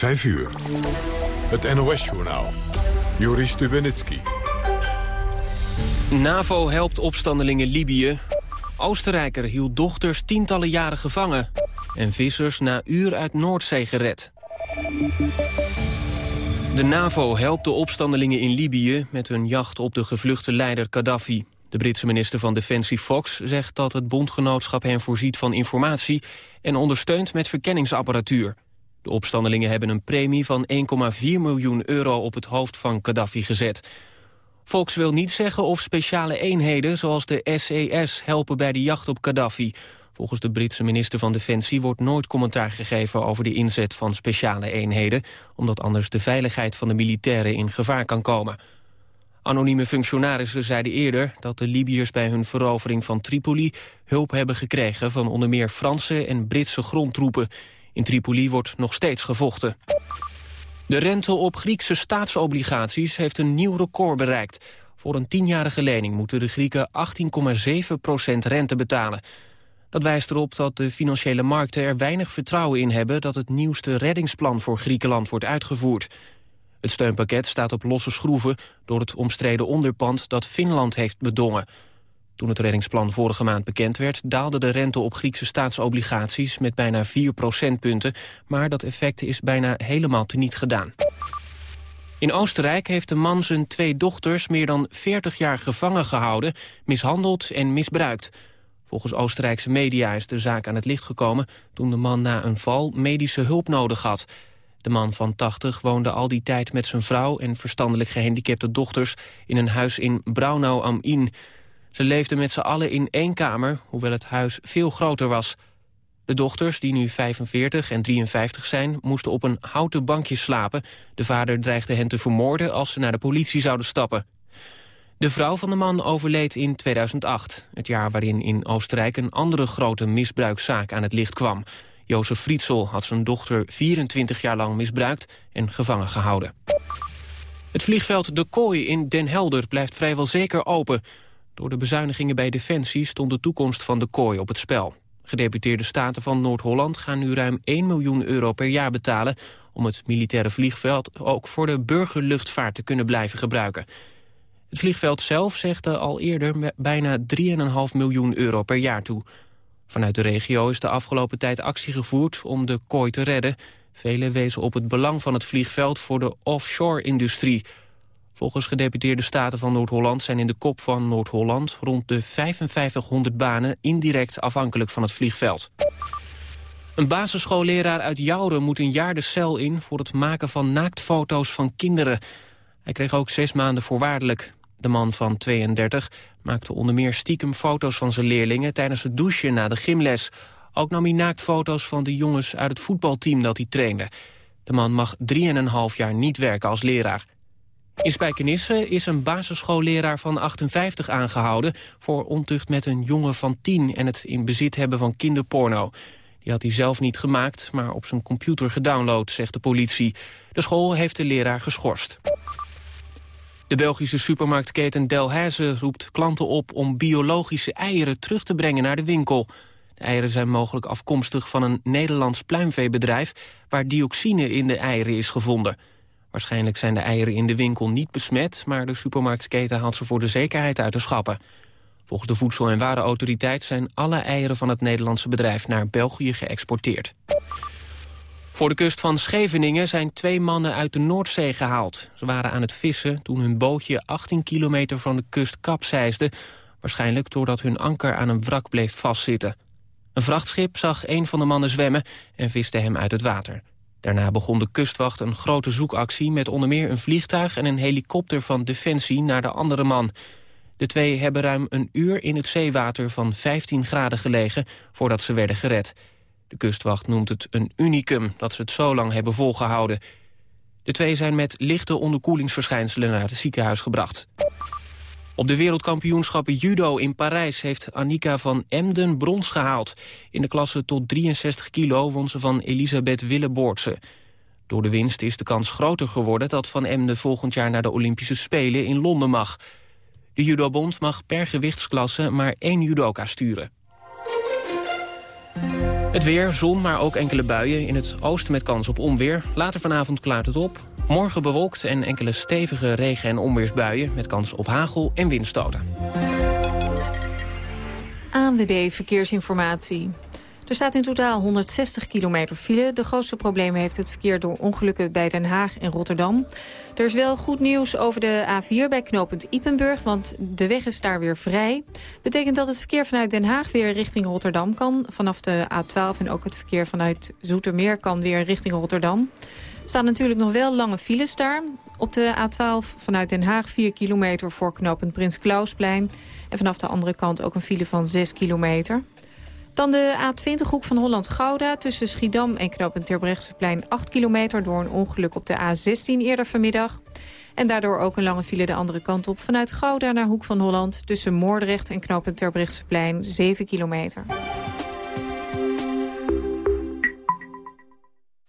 5 uur. Het NOS-journaal. Joris Stubenitski. NAVO helpt opstandelingen Libië. Oostenrijker hield dochters tientallen jaren gevangen. En vissers na uur uit Noordzee gered. De NAVO helpt de opstandelingen in Libië met hun jacht op de gevluchte leider Gaddafi. De Britse minister van Defensie Fox zegt dat het bondgenootschap hen voorziet van informatie en ondersteunt met verkenningsapparatuur. De opstandelingen hebben een premie van 1,4 miljoen euro op het hoofd van Gaddafi gezet. Fox wil niet zeggen of speciale eenheden zoals de SES helpen bij de jacht op Gaddafi. Volgens de Britse minister van Defensie wordt nooit commentaar gegeven over de inzet van speciale eenheden, omdat anders de veiligheid van de militairen in gevaar kan komen. Anonieme functionarissen zeiden eerder dat de Libiërs bij hun verovering van Tripoli hulp hebben gekregen van onder meer Franse en Britse grondtroepen. In Tripoli wordt nog steeds gevochten. De rente op Griekse staatsobligaties heeft een nieuw record bereikt. Voor een tienjarige lening moeten de Grieken 18,7% rente betalen. Dat wijst erop dat de financiële markten er weinig vertrouwen in hebben... dat het nieuwste reddingsplan voor Griekenland wordt uitgevoerd. Het steunpakket staat op losse schroeven door het omstreden onderpand dat Finland heeft bedongen. Toen het reddingsplan vorige maand bekend werd... daalde de rente op Griekse staatsobligaties met bijna 4 procentpunten... maar dat effect is bijna helemaal teniet gedaan. In Oostenrijk heeft de man zijn twee dochters meer dan 40 jaar gevangen gehouden... mishandeld en misbruikt. Volgens Oostenrijkse media is de zaak aan het licht gekomen... toen de man na een val medische hulp nodig had... De man van 80 woonde al die tijd met zijn vrouw en verstandelijk gehandicapte dochters in een huis in Braunau am Inn. Ze leefden met z'n allen in één kamer, hoewel het huis veel groter was. De dochters, die nu 45 en 53 zijn, moesten op een houten bankje slapen. De vader dreigde hen te vermoorden als ze naar de politie zouden stappen. De vrouw van de man overleed in 2008, het jaar waarin in Oostenrijk een andere grote misbruikzaak aan het licht kwam. Jozef Frietsel had zijn dochter 24 jaar lang misbruikt en gevangen gehouden. Het vliegveld De Kooi in Den Helder blijft vrijwel zeker open. Door de bezuinigingen bij Defensie stond de toekomst van De Kooi op het spel. Gedeputeerde staten van Noord-Holland gaan nu ruim 1 miljoen euro per jaar betalen... om het militaire vliegveld ook voor de burgerluchtvaart te kunnen blijven gebruiken. Het vliegveld zelf zegde al eerder bijna 3,5 miljoen euro per jaar toe... Vanuit de regio is de afgelopen tijd actie gevoerd om de kooi te redden. Velen wezen op het belang van het vliegveld voor de offshore-industrie. Volgens gedeputeerde staten van Noord-Holland zijn in de kop van Noord-Holland... rond de 5500 banen indirect afhankelijk van het vliegveld. Een basisschoolleraar uit Jouren moet een jaar de cel in... voor het maken van naaktfoto's van kinderen. Hij kreeg ook zes maanden voorwaardelijk. De man van 32 maakte onder meer stiekem foto's van zijn leerlingen... tijdens het douchen na de gymles. Ook nam hij naaktfoto's van de jongens uit het voetbalteam dat hij trainde. De man mag 3,5 jaar niet werken als leraar. In Spijkenisse is een basisschoolleraar van 58 aangehouden... voor ontucht met een jongen van 10 en het in bezit hebben van kinderporno. Die had hij zelf niet gemaakt, maar op zijn computer gedownload, zegt de politie. De school heeft de leraar geschorst. De Belgische supermarktketen Delhaize roept klanten op om biologische eieren terug te brengen naar de winkel. De eieren zijn mogelijk afkomstig van een Nederlands pluimveebedrijf waar dioxine in de eieren is gevonden. Waarschijnlijk zijn de eieren in de winkel niet besmet, maar de supermarktketen haalt ze voor de zekerheid uit de schappen. Volgens de Voedsel- en Warenautoriteit zijn alle eieren van het Nederlandse bedrijf naar België geëxporteerd. Voor de kust van Scheveningen zijn twee mannen uit de Noordzee gehaald. Ze waren aan het vissen toen hun bootje 18 kilometer van de kust kapseisde... waarschijnlijk doordat hun anker aan een wrak bleef vastzitten. Een vrachtschip zag een van de mannen zwemmen en viste hem uit het water. Daarna begon de kustwacht een grote zoekactie... met onder meer een vliegtuig en een helikopter van Defensie naar de andere man. De twee hebben ruim een uur in het zeewater van 15 graden gelegen... voordat ze werden gered. De kustwacht noemt het een unicum dat ze het zo lang hebben volgehouden. De twee zijn met lichte onderkoelingsverschijnselen naar het ziekenhuis gebracht. Op de wereldkampioenschappen judo in Parijs heeft Annika van Emden brons gehaald. In de klasse tot 63 kilo won ze van Elisabeth Willeboortse. Door de winst is de kans groter geworden dat Van Emden volgend jaar naar de Olympische Spelen in Londen mag. De judobond mag per gewichtsklasse maar één judoka sturen. Het weer, zon, maar ook enkele buien. In het oosten met kans op onweer. Later vanavond klaart het op. Morgen bewolkt en enkele stevige regen- en onweersbuien... met kans op hagel en windstoten. ANWB Verkeersinformatie. Er staat in totaal 160 kilometer file. De grootste problemen heeft het verkeer door ongelukken bij Den Haag en Rotterdam. Er is wel goed nieuws over de A4 bij knooppunt Ipenburg, want de weg is daar weer vrij. Betekent dat het verkeer vanuit Den Haag weer richting Rotterdam kan. Vanaf de A12 en ook het verkeer vanuit Zoetermeer kan weer richting Rotterdam. Staan natuurlijk nog wel lange files daar. Op de A12 vanuit Den Haag 4 kilometer voor knooppunt Prins Klausplein. En vanaf de andere kant ook een file van 6 kilometer. Dan de A20-hoek van Holland-Gouda tussen Schiedam en knooppunt Terbrechtseplein 8 kilometer door een ongeluk op de A16 eerder vanmiddag. En daardoor ook een lange file de andere kant op vanuit Gouda naar Hoek van Holland tussen Moordrecht en knooppunt Terbrechtseplein 7 kilometer.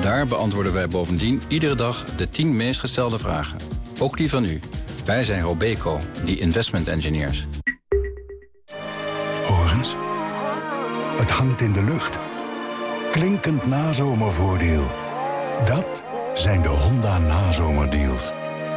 Daar beantwoorden wij bovendien iedere dag de 10 meest gestelde vragen. Ook die van u. Wij zijn Robeco, die investment engineers. Horens, het hangt in de lucht. Klinkend nazomervoordeel. Dat zijn de Honda nazomerdeals.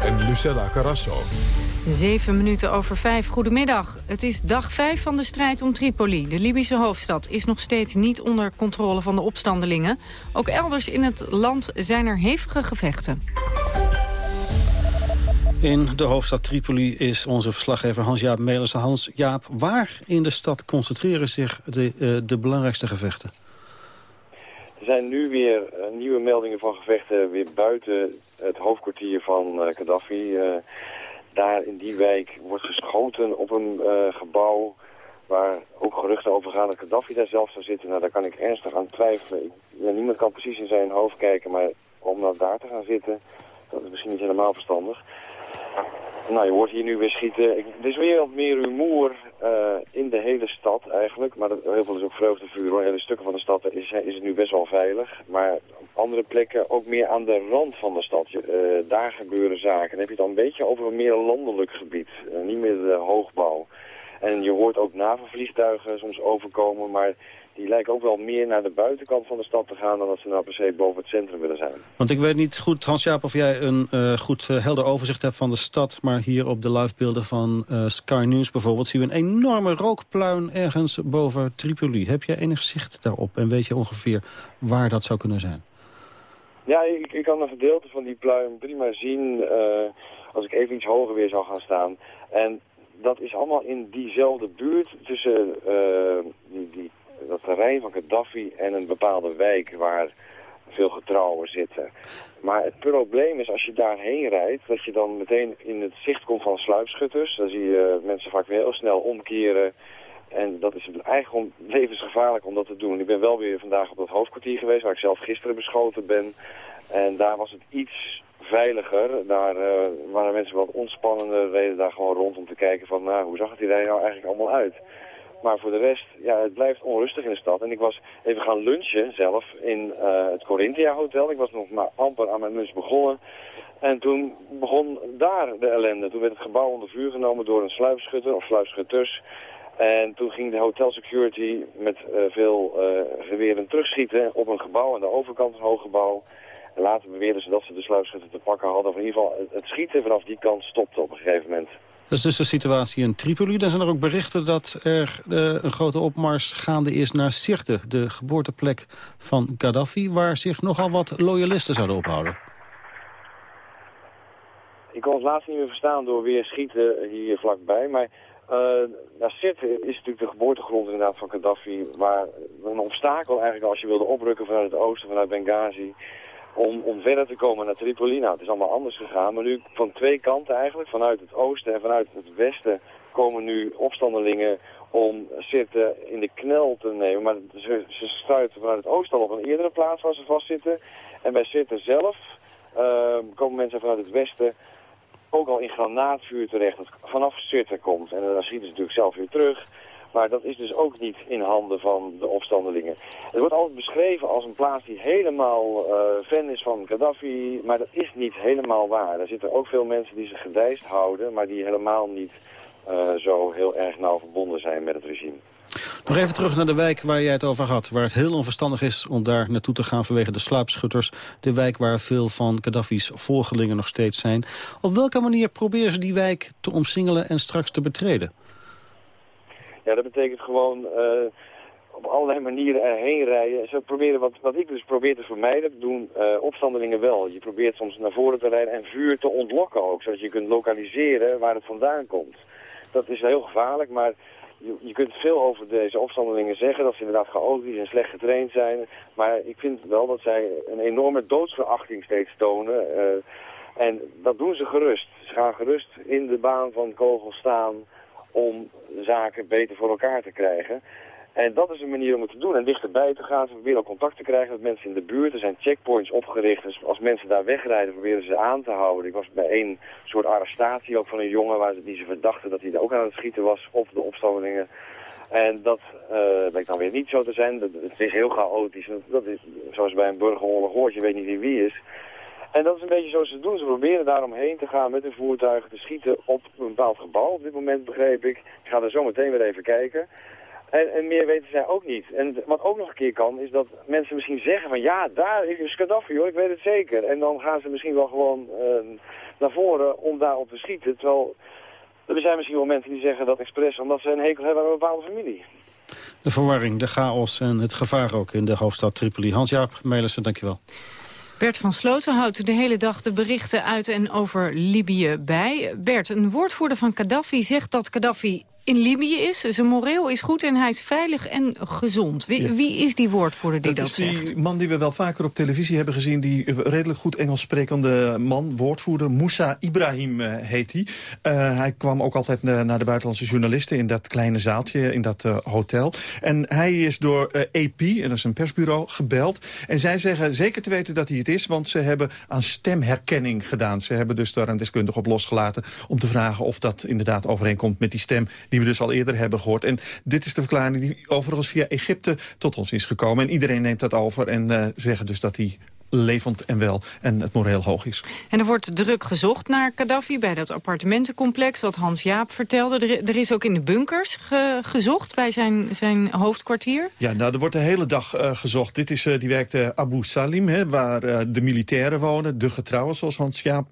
en Lucella Carasso. Zeven minuten over vijf. Goedemiddag. Het is dag vijf van de strijd om Tripoli. De Libische hoofdstad is nog steeds niet onder controle van de opstandelingen. Ook elders in het land zijn er hevige gevechten. In de hoofdstad Tripoli is onze verslaggever Hans-Jaap Melissen. Hans-Jaap, waar in de stad concentreren zich de, uh, de belangrijkste gevechten? Zijn nu weer uh, nieuwe meldingen van gevechten weer buiten het hoofdkwartier van uh, Gaddafi. Uh, daar in die wijk wordt geschoten op een gebouw waar ook geruchten over gaan dat Gaddafi daar zelf zou zitten. Nou, daar kan ik ernstig aan twijfelen. Niemand kan precies in zijn hoofd kijken, maar om nou daar te gaan zitten, dat is misschien niet helemaal verstandig. Nou, je hoort hier nu weer schieten. Er is weer wat meer rumoer uh, in de hele stad eigenlijk. Maar dat, heel veel is ook vreugdevuur hoor. Hele stukken van de stad is, is het nu best wel veilig. Maar op andere plekken ook meer aan de rand van de stad. Uh, daar gebeuren zaken. Dan heb je het een beetje over een meer landelijk gebied. Uh, niet meer de hoogbouw. En je hoort ook NAVO-vliegtuigen soms overkomen. Maar die lijken ook wel meer naar de buitenkant van de stad te gaan... dan dat ze nou per se boven het centrum willen zijn. Want ik weet niet goed, Hans-Jaap, of jij een uh, goed uh, helder overzicht hebt van de stad... maar hier op de livebeelden van uh, Sky News bijvoorbeeld... zien we een enorme rookpluin ergens boven Tripoli. Heb jij enig zicht daarop en weet je ongeveer waar dat zou kunnen zijn? Ja, ik, ik kan een gedeelte van die pluim prima zien... als ik even iets hoger weer zou gaan staan. En dat is allemaal in diezelfde buurt tussen die, die dat terrein van Gaddafi en een bepaalde wijk waar veel getrouwen zitten. Maar het probleem is als je daarheen rijdt, dat je dan meteen in het zicht komt van sluipschutters. Dan zie je mensen vaak weer heel snel omkeren. En dat is eigenlijk levensgevaarlijk om dat te doen. Ik ben wel weer vandaag op het hoofdkwartier geweest, waar ik zelf gisteren beschoten ben. En daar was het iets veiliger. Daar uh, waren mensen wat ontspannender, reden daar gewoon rond om te kijken van, nou, hoe zag het hier nou eigenlijk allemaal uit? Maar voor de rest, ja, het blijft onrustig in de stad. En ik was even gaan lunchen zelf in het Corinthia Hotel. Ik was nog maar amper aan mijn lunch begonnen. En toen begon daar de ellende. Toen werd het gebouw onder vuur genomen door een sluipschutter of sluipschutters. En toen ging de hotel security met uh, veel uh, geweren terugschieten op een gebouw aan de overkant van het hooggebouw. En later beweerden ze dat ze de sluipschutter te pakken hadden. Of in ieder geval het, schieten vanaf die kant stopte op een gegeven moment. Dat is dus de situatie in Tripoli. Dan zijn er ook berichten dat er uh, een grote opmars gaande is naar Sirte, de geboorteplek van Gaddafi, waar zich nogal wat loyalisten zouden ophouden. Ik kon het laatst niet meer verstaan door weer schieten hier vlakbij. Maar uh, Sirte is natuurlijk de geboortegrond inderdaad van Gaddafi. Waar een obstakel eigenlijk als je wilde oprukken vanuit het oosten, vanuit Benghazi. Om, om verder te komen naar Tripoli. Nou, het is allemaal anders gegaan. Maar nu van twee kanten eigenlijk, vanuit het oosten en vanuit het westen, komen nu opstandelingen om Sirte in de knel te nemen. Maar ze, ze stuiten vanuit het oosten al op een eerdere plaats waar ze vastzitten. En bij Sirte zelf uh, komen mensen vanuit het westen ook al in granaatvuur terecht dat vanaf Sirte komt. En dan schieten ze natuurlijk zelf weer terug. Maar dat is dus ook niet in handen van de opstandelingen. Het wordt altijd beschreven als een plaats die helemaal uh, fan is van Gaddafi. Maar dat is niet helemaal waar. Er zitten ook veel mensen die zich gedijst houden. Maar die helemaal niet uh, zo heel erg nauw verbonden zijn met het regime. Nog even terug naar de wijk waar jij het over had. Waar het heel onverstandig is om daar naartoe te gaan vanwege de sluipschutters. De wijk waar veel van Gaddafi's volgelingen nog steeds zijn. Op welke manier proberen ze die wijk te omsingelen en straks te betreden? Ja, dat betekent gewoon uh, op allerlei manieren erheen rijden. Ze proberen wat, wat ik dus probeer te vermijden, doen uh, opstandelingen wel. Je probeert soms naar voren te rijden en vuur te ontlokken ook. Zodat je kunt lokaliseren waar het vandaan komt. Dat is heel gevaarlijk, maar je, je, kunt veel over deze opstandelingen zeggen, dat ze inderdaad chaotisch en slecht getraind zijn. Maar ik vind wel dat zij een enorme doodsverachting steeds tonen. Uh, en dat doen ze gerust. Ze gaan gerust in de baan van kogels staan om zaken beter voor elkaar te krijgen. En dat is een manier om het te doen. En dichterbij te gaan, ze proberen contact te krijgen met mensen in de buurt. Er zijn checkpoints opgericht. Dus als mensen daar wegrijden, proberen ze aan te houden. Ik was bij één soort arrestatie ook van een jongen waar ze, die ze verdachten dat hij ook aan het schieten was op de opstandelingen. En dat uh, blijkt dan weer niet zo te zijn. Het is heel chaotisch. Dat is, zoals bij een burgeroorlog hoort, je weet niet wie wie is. En dat is een beetje zoals ze doen. Ze proberen daaromheen te gaan met hun voertuigen te schieten op een bepaald gebouw. Op dit moment begreep ik. Ik ga er zo meteen weer even kijken. En, en, meer weten zij ook niet. En wat ook nog een keer kan, is dat mensen misschien zeggen van... ja, daar is Gaddafi hoor, ik weet het zeker. En dan gaan ze misschien wel gewoon uh, naar voren om daarop te schieten. Terwijl er zijn misschien wel mensen die zeggen dat expres... omdat ze een hekel hebben aan een bepaalde familie. De verwarring, de chaos en het gevaar ook in de hoofdstad Tripoli. Hans-Jaap Melissen, dankjewel. Bert van Sloten houdt de hele dag de berichten uit en over Libië bij. Bert, een woordvoerder van Gaddafi zegt dat Gaddafi in Libië is. Zijn moreel is goed en hij is veilig en gezond. Wie, wie is die woordvoerder die dat, dat zegt? die man die we wel vaker op televisie hebben gezien... die redelijk goed Engels sprekende man, woordvoerder. Moussa Ibrahim uh, heet hij. Uh, hij kwam ook altijd uh, naar de buitenlandse journalisten... in dat kleine zaaltje, in dat hotel. En hij is door AP, en dat is een persbureau, gebeld. En zij zeggen zeker te weten dat hij het is... want ze hebben aan stemherkenning gedaan. Ze hebben dus daar een deskundige op losgelaten... om te vragen of dat inderdaad overeenkomt met die stem... die die we dus al eerder hebben gehoord. En dit is de verklaring die overigens via Egypte tot ons is gekomen. En iedereen neemt dat over en uh, zeggen dus dat hij levend en wel en het moreel hoog is. En er wordt druk gezocht naar Gaddafi bij dat appartementencomplex... wat Hans Jaap vertelde. Er, er is ook in de bunkers gezocht bij zijn, zijn hoofdkwartier. Ja, nou, er wordt de hele dag uh, gezocht. Dit is, uh, die werkt uh, Abu Salim, hè, waar de militairen wonen. De getrouwen, zoals Hans Jaap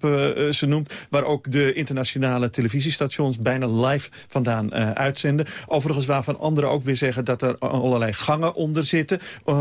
ze noemt. Waar ook de internationale televisiestations bijna live vandaan uitzenden. Overigens waarvan anderen ook weer zeggen dat er allerlei gangen onder zitten.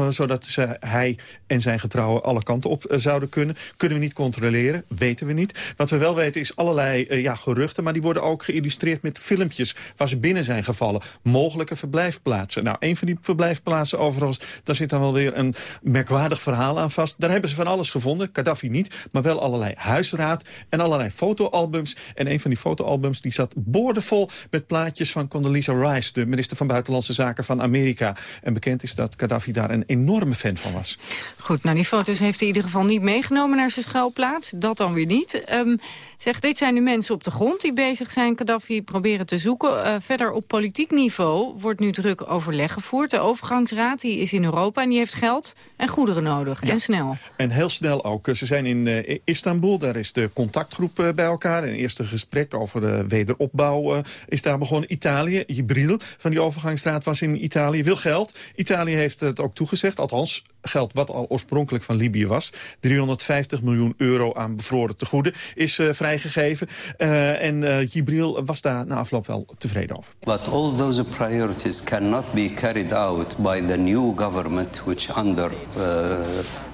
zodat ze, hij en zijn getrouwen alle kanten op uh, zouden kunnen. Kunnen we niet controleren, weten we niet. Wat we wel weten is allerlei uh, ja, geruchten... maar die worden ook geïllustreerd met filmpjes waar ze binnen zijn gevallen. Mogelijke verblijfplaatsen. Nou, een van die verblijfplaatsen overigens... daar zit dan wel weer een merkwaardig verhaal aan vast. Daar hebben ze van alles gevonden, Gaddafi niet... maar wel allerlei huisraad en allerlei fotoalbums. En een van die fotoalbums die zat boordevol met plaatjes van Condoleezza Rice... de minister van Buitenlandse Zaken van Amerika. En bekend is dat Gaddafi daar een enorme fan van was. Goed, nou die foto's heeft heeft hij in ieder geval niet meegenomen naar zijn schuilplaats. Dat dan weer niet. Um, zeg, dit zijn de mensen op de grond die bezig zijn Gaddafi proberen te zoeken. Uh, verder op politiek niveau wordt nu druk overleg gevoerd. De overgangsraad die is in Europa en die heeft geld en goederen nodig. En snel. En heel snel ook. Ze zijn in uh, Istanbul, daar is de contactgroep uh, bij elkaar. Een eerste gesprek over de wederopbouw is daar begonnen. Italië, Jibril van die overgangsraad was in Italië, wil geld. Italië heeft het ook toegezegd, althans geld wat al oorspronkelijk van Libië was. 350 miljoen euro aan bevroren tegoeden is uh, vrijgegeven. Uh, en uh, Jibril was daar na afloop wel tevreden over. But all those priorities cannot be carried out by the new government which under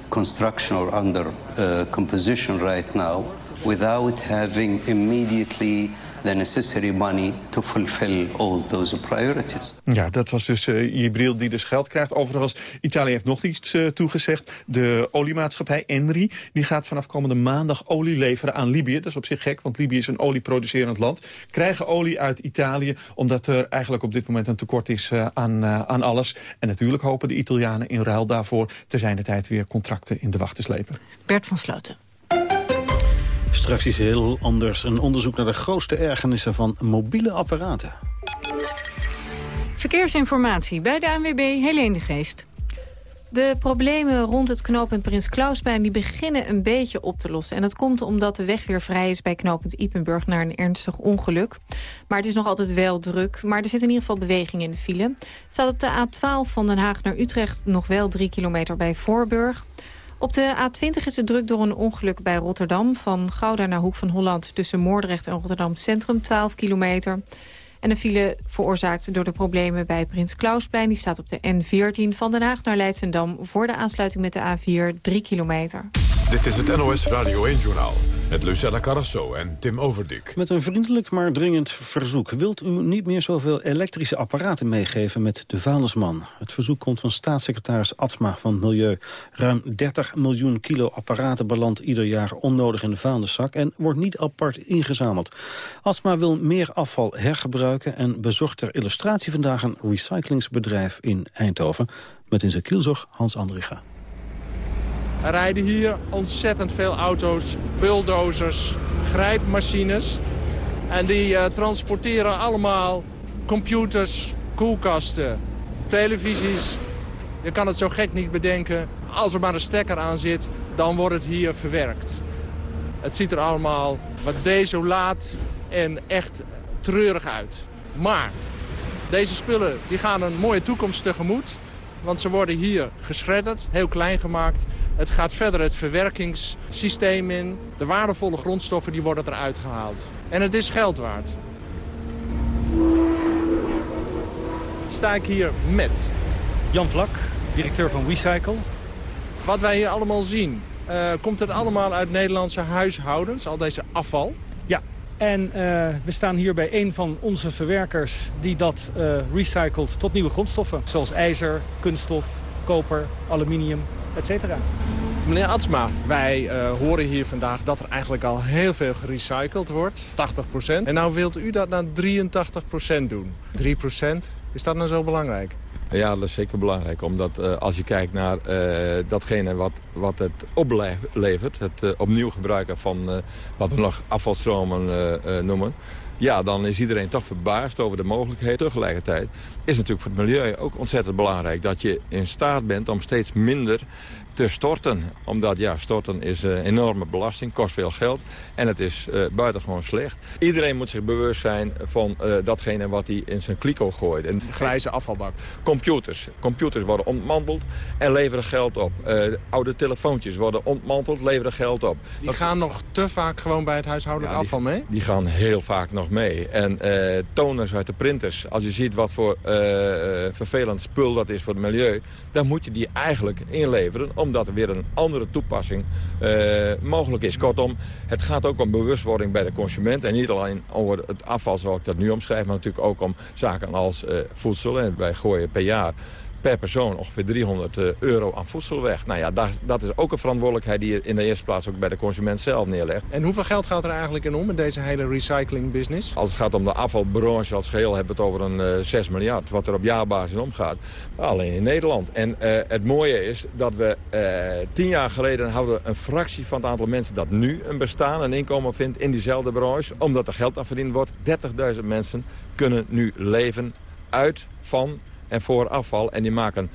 construction or under composition right now without having immediately the necessary money to fulfill all those priorities. Ja, dat was dus uh, Jibril die dus geld krijgt. Overigens, Italië heeft nog iets uh, toegezegd. De oliemaatschappij Enri die gaat vanaf komende maandag olie leveren aan Libië. Dat is op zich gek, want Libië is een olieproducerend land. Krijgen olie uit Italië, omdat er eigenlijk op dit moment een tekort is uh, aan, aan alles. En natuurlijk hopen de Italianen in ruil daarvoor... te zijn de tijd weer contracten in de wacht te slepen. Bert van Sloten. Straks is heel anders. Een onderzoek naar de grootste ergernissen van mobiele apparaten. Verkeersinformatie bij de ANWB Helene de Geest. De problemen rond het knooppunt Prins Klausplein die beginnen een beetje op te lossen. En dat komt omdat de weg weer vrij is bij knooppunt Ipenburg naar een ernstig ongeluk. Maar het is nog altijd wel druk. Maar er zit in ieder geval beweging in de file. Het staat op de A12 van Den Haag naar Utrecht nog wel drie kilometer bij Voorburg. Op de A20 is het druk door een ongeluk bij Rotterdam. Van Gouda naar Hoek van Holland tussen Moordrecht en Rotterdam Centrum 12 kilometer. En de file veroorzaakt door de problemen bij Prins Klausplein. Die staat op de N14 van Den Haag naar Leidsendam... voor de aansluiting met de A4 3 kilometer. Dit is het NOS Radio 1-journaal. Met Lucella Carrasso en Tim Overdik. Met een vriendelijk maar dringend verzoek. Wilt u niet meer zoveel elektrische apparaten meegeven met de vuilnisman? Het verzoek komt van staatssecretaris Atsma van Milieu. Ruim 30 miljoen kilo apparaten belandt ieder jaar onnodig in de vuilniszak... en wordt niet apart ingezameld. Atsma wil meer afval hergebruiken... en bezorgt ter illustratie vandaag een recyclingsbedrijf in Eindhoven... met in zijn kielzog Hans Andriga. Er rijden hier ontzettend veel auto's, bulldozers, grijpmachines. En die uh, transporteren allemaal computers, koelkasten, televisies. Je kan het zo gek niet bedenken. Als er maar een stekker aan zit, dan wordt het hier verwerkt. Het ziet er allemaal wat desolaat en echt treurig uit. Maar deze spullen die gaan een mooie toekomst tegemoet. Want ze worden hier geschredderd, heel klein gemaakt. Het gaat verder het verwerkingssysteem in. De waardevolle grondstoffen die worden eruit gehaald. En het is geld waard. Sta ik hier met... Jan Vlak, directeur van Recycle. Wat wij hier allemaal zien, uh, komt het allemaal uit Nederlandse huishoudens, al deze afval? Ja, en uh, we staan hier bij een van onze verwerkers die dat uh, recycelt tot nieuwe grondstoffen. Zoals ijzer, kunststof, koper, aluminium, etc. Meneer Atsma, wij uh, horen hier vandaag dat er eigenlijk al heel veel gerecycled wordt. 80%. En nou wilt u dat naar 83% doen. 3%, is dat nou zo belangrijk? Ja, dat is zeker belangrijk. Omdat uh, als je kijkt naar uh, datgene wat, wat het oplevert... het uh, opnieuw gebruiken van wat we nog afvalstromen noemen... ja, dan is iedereen toch verbaasd over de mogelijkheden. Tegelijkertijd is natuurlijk voor het milieu ook ontzettend belangrijk... dat je in staat bent om steeds minder te storten. Omdat ja, storten is een enorme belasting, kost veel geld en het is uh, buitengewoon slecht. Iedereen moet zich bewust zijn van uh, datgene wat hij in zijn kliko gooit. En Grijze afvalbak. Computers. Computers worden ontmanteld en leveren geld op. Uh, oude telefoontjes worden ontmanteld, leveren geld op. Die dat... gaan nog te vaak gewoon bij het huishoudelijk ja, afval die, mee? Die gaan heel vaak nog mee. En toners uit de printers, als je ziet wat voor vervelend spul dat is voor het milieu... dan moet je die eigenlijk inleveren omdat er weer een andere toepassing uh, mogelijk is. Kortom, het gaat ook om bewustwording bij de consument. En niet alleen over het afval zoals ik dat nu omschrijf... maar natuurlijk ook om zaken als uh, voedsel. En wij gooien per jaar per persoon ongeveer 300 euro aan voedsel weg. Nou ja, dat, dat, is ook een verantwoordelijkheid die je in de eerste plaats ook bij de consument zelf neerlegt. En hoeveel geld gaat er eigenlijk in om in deze hele recycling business? Als het gaat om de afvalbranche als geheel hebben we het over een uh, 6 miljard. Wat er op jaarbasis omgaat. Alleen in Nederland. En het mooie is dat we tien jaar geleden hadden een fractie van het aantal mensen dat nu een bestaan, een inkomen vindt in diezelfde branche. Omdat er geld aan verdiend wordt. 30.000 mensen kunnen nu leven uit, van en voor afval. En die maken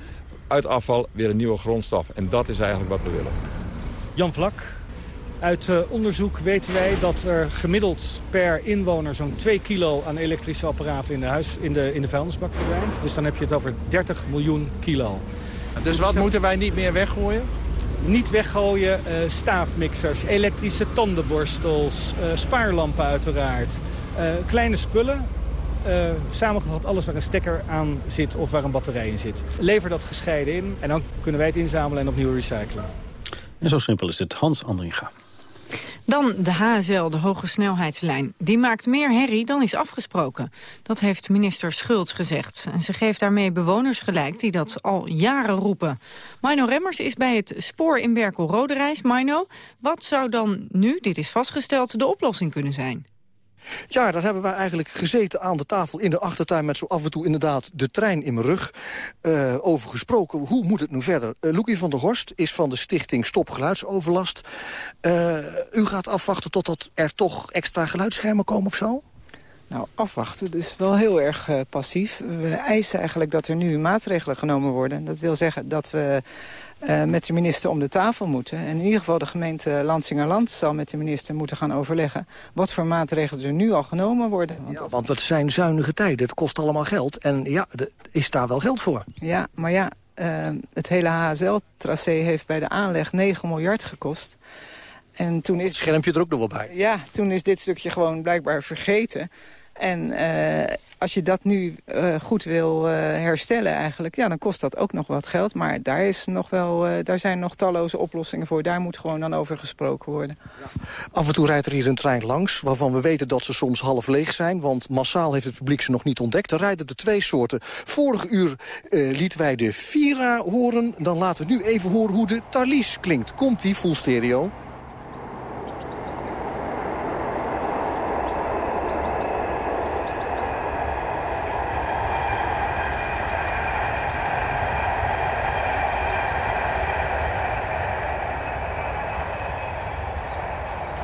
uit afval weer een nieuwe grondstof. En dat is eigenlijk wat we willen. Jan Vlak, uit uh, onderzoek weten wij dat er gemiddeld per inwoner zo'n 2 kilo aan elektrische apparaten in de, huis, in, de, in de vuilnisbak verdwijnt. Dus dan heb je het over 30 miljoen kilo. Dus wat moeten wij niet meer weggooien? Niet weggooien, uh, staafmixers, elektrische tandenborstels, uh, spaarlampen uiteraard. kleine spullen, uh, samengevat alles waar een stekker aan zit of waar een batterij in zit. Lever dat gescheiden in en dan kunnen wij het inzamelen en opnieuw recyclen. En zo simpel is het. Hans Andringa. Dan de HSL, de hoge snelheidslijn. Die maakt meer herrie dan is afgesproken. Dat heeft minister Schultz gezegd. En ze geeft daarmee bewoners gelijk die dat al jaren roepen. Mino Remmers is bij het spoor in Berkel-Roderijs. Mino, wat zou dan nu, dit is vastgesteld, de oplossing kunnen zijn? Ja, daar hebben wij eigenlijk gezeten aan de tafel in de achtertuin... met zo af en toe inderdaad de trein in mijn rug uh, over gesproken. Hoe moet het nu verder? Uh, Loekie van der Horst is van de stichting Stop Geluidsoverlast. Uh, u gaat afwachten totdat er toch extra geluidsschermen komen of zo? Nou, afwachten, dat is wel heel erg uh, passief. We eisen eigenlijk dat er nu maatregelen genomen worden. Dat wil zeggen dat we uh, met de minister om de tafel moeten. En in ieder geval de gemeente Lansingerland zal met de minister moeten gaan overleggen... wat voor maatregelen er nu al genomen worden. Want, ja, want het zijn zuinige tijden, het kost allemaal geld. En ja, is daar wel geld voor? Ja, maar ja, uh, het hele HSL-tracé heeft bij de aanleg 9 miljard gekost. En toen is... Schermpje er ook nog wel bij. Ja, toen is dit stukje gewoon blijkbaar vergeten. En uh, als je dat nu uh, goed wil uh, herstellen eigenlijk, ja, dan kost dat ook nog wat geld. Maar daar, is nog wel, daar zijn nog talloze oplossingen voor. Daar moet gewoon dan over gesproken worden. Af en toe rijdt er hier een trein langs, waarvan we weten dat ze soms half leeg zijn. Want massaal heeft het publiek ze nog niet ontdekt. Er rijden er twee soorten. Vorig uur lieten wij de Vira horen. Dan laten we nu even horen hoe de Tarlies klinkt. Komt die full stereo?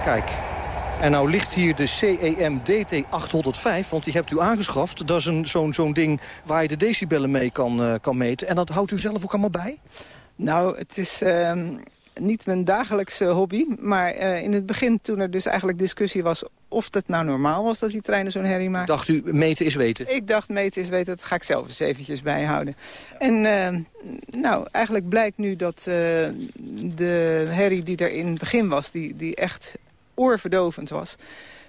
Kijk. En nou ligt hier de CEM DT805, want die hebt u aangeschaft. Dat is zo'n zo'n ding waar je de decibellen mee kan, uh, kan meten. En dat houdt u zelf ook allemaal bij? Nou, het is uh, niet mijn dagelijkse hobby. Maar uh, in het begin, toen er dus eigenlijk discussie was... of het nou normaal was dat die treinen zo'n herrie maken. Dacht u, meten is weten? Ik dacht, meten is weten. Dat ga ik zelf eens eventjes bijhouden. En nou, eigenlijk blijkt nu dat de herrie die er in het begin was... die, die echt oorverdovend was.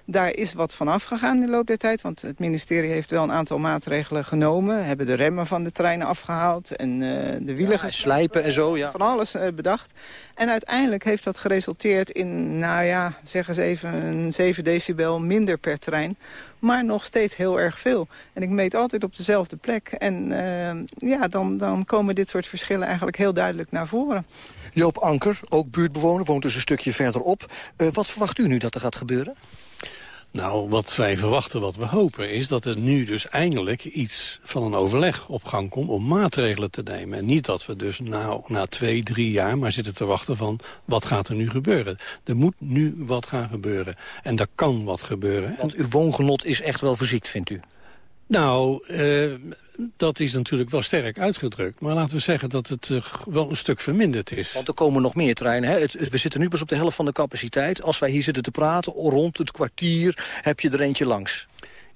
Daar is wat van afgegaan in de loop der tijd. Want het ministerie heeft wel een aantal maatregelen genomen. Hebben de remmen van de treinen afgehaald. En uh, de wielen ja, slijpen en zo. Ja. Van alles uh, bedacht. En uiteindelijk heeft dat geresulteerd in, nou ja, zeg eens even een 7 decibel minder per trein. Maar nog steeds heel erg veel. En ik meet altijd op dezelfde plek. En uh, ja, dan, dan komen dit soort verschillen eigenlijk heel duidelijk naar voren. Joop Anker, ook buurtbewoner, woont dus een stukje verderop. Uh, wat verwacht u nu dat er gaat gebeuren? Nou, wat wij verwachten, wat we hopen, is dat er nu dus eindelijk iets van een overleg op gang komt om maatregelen te nemen. En niet dat we dus nou, na twee, drie jaar maar zitten te wachten van wat gaat er nu gebeuren. Er moet nu wat gaan gebeuren. En er kan wat gebeuren. Want uw woongenot is echt wel verziekt, vindt u? Nou, uh, dat is natuurlijk wel sterk uitgedrukt. Maar laten we zeggen dat het uh, wel een stuk verminderd is. Want er komen nog meer treinen. Hè? Het, we zitten nu pas op de helft van de capaciteit. Als wij hier zitten te praten, rond het kwartier heb je er eentje langs.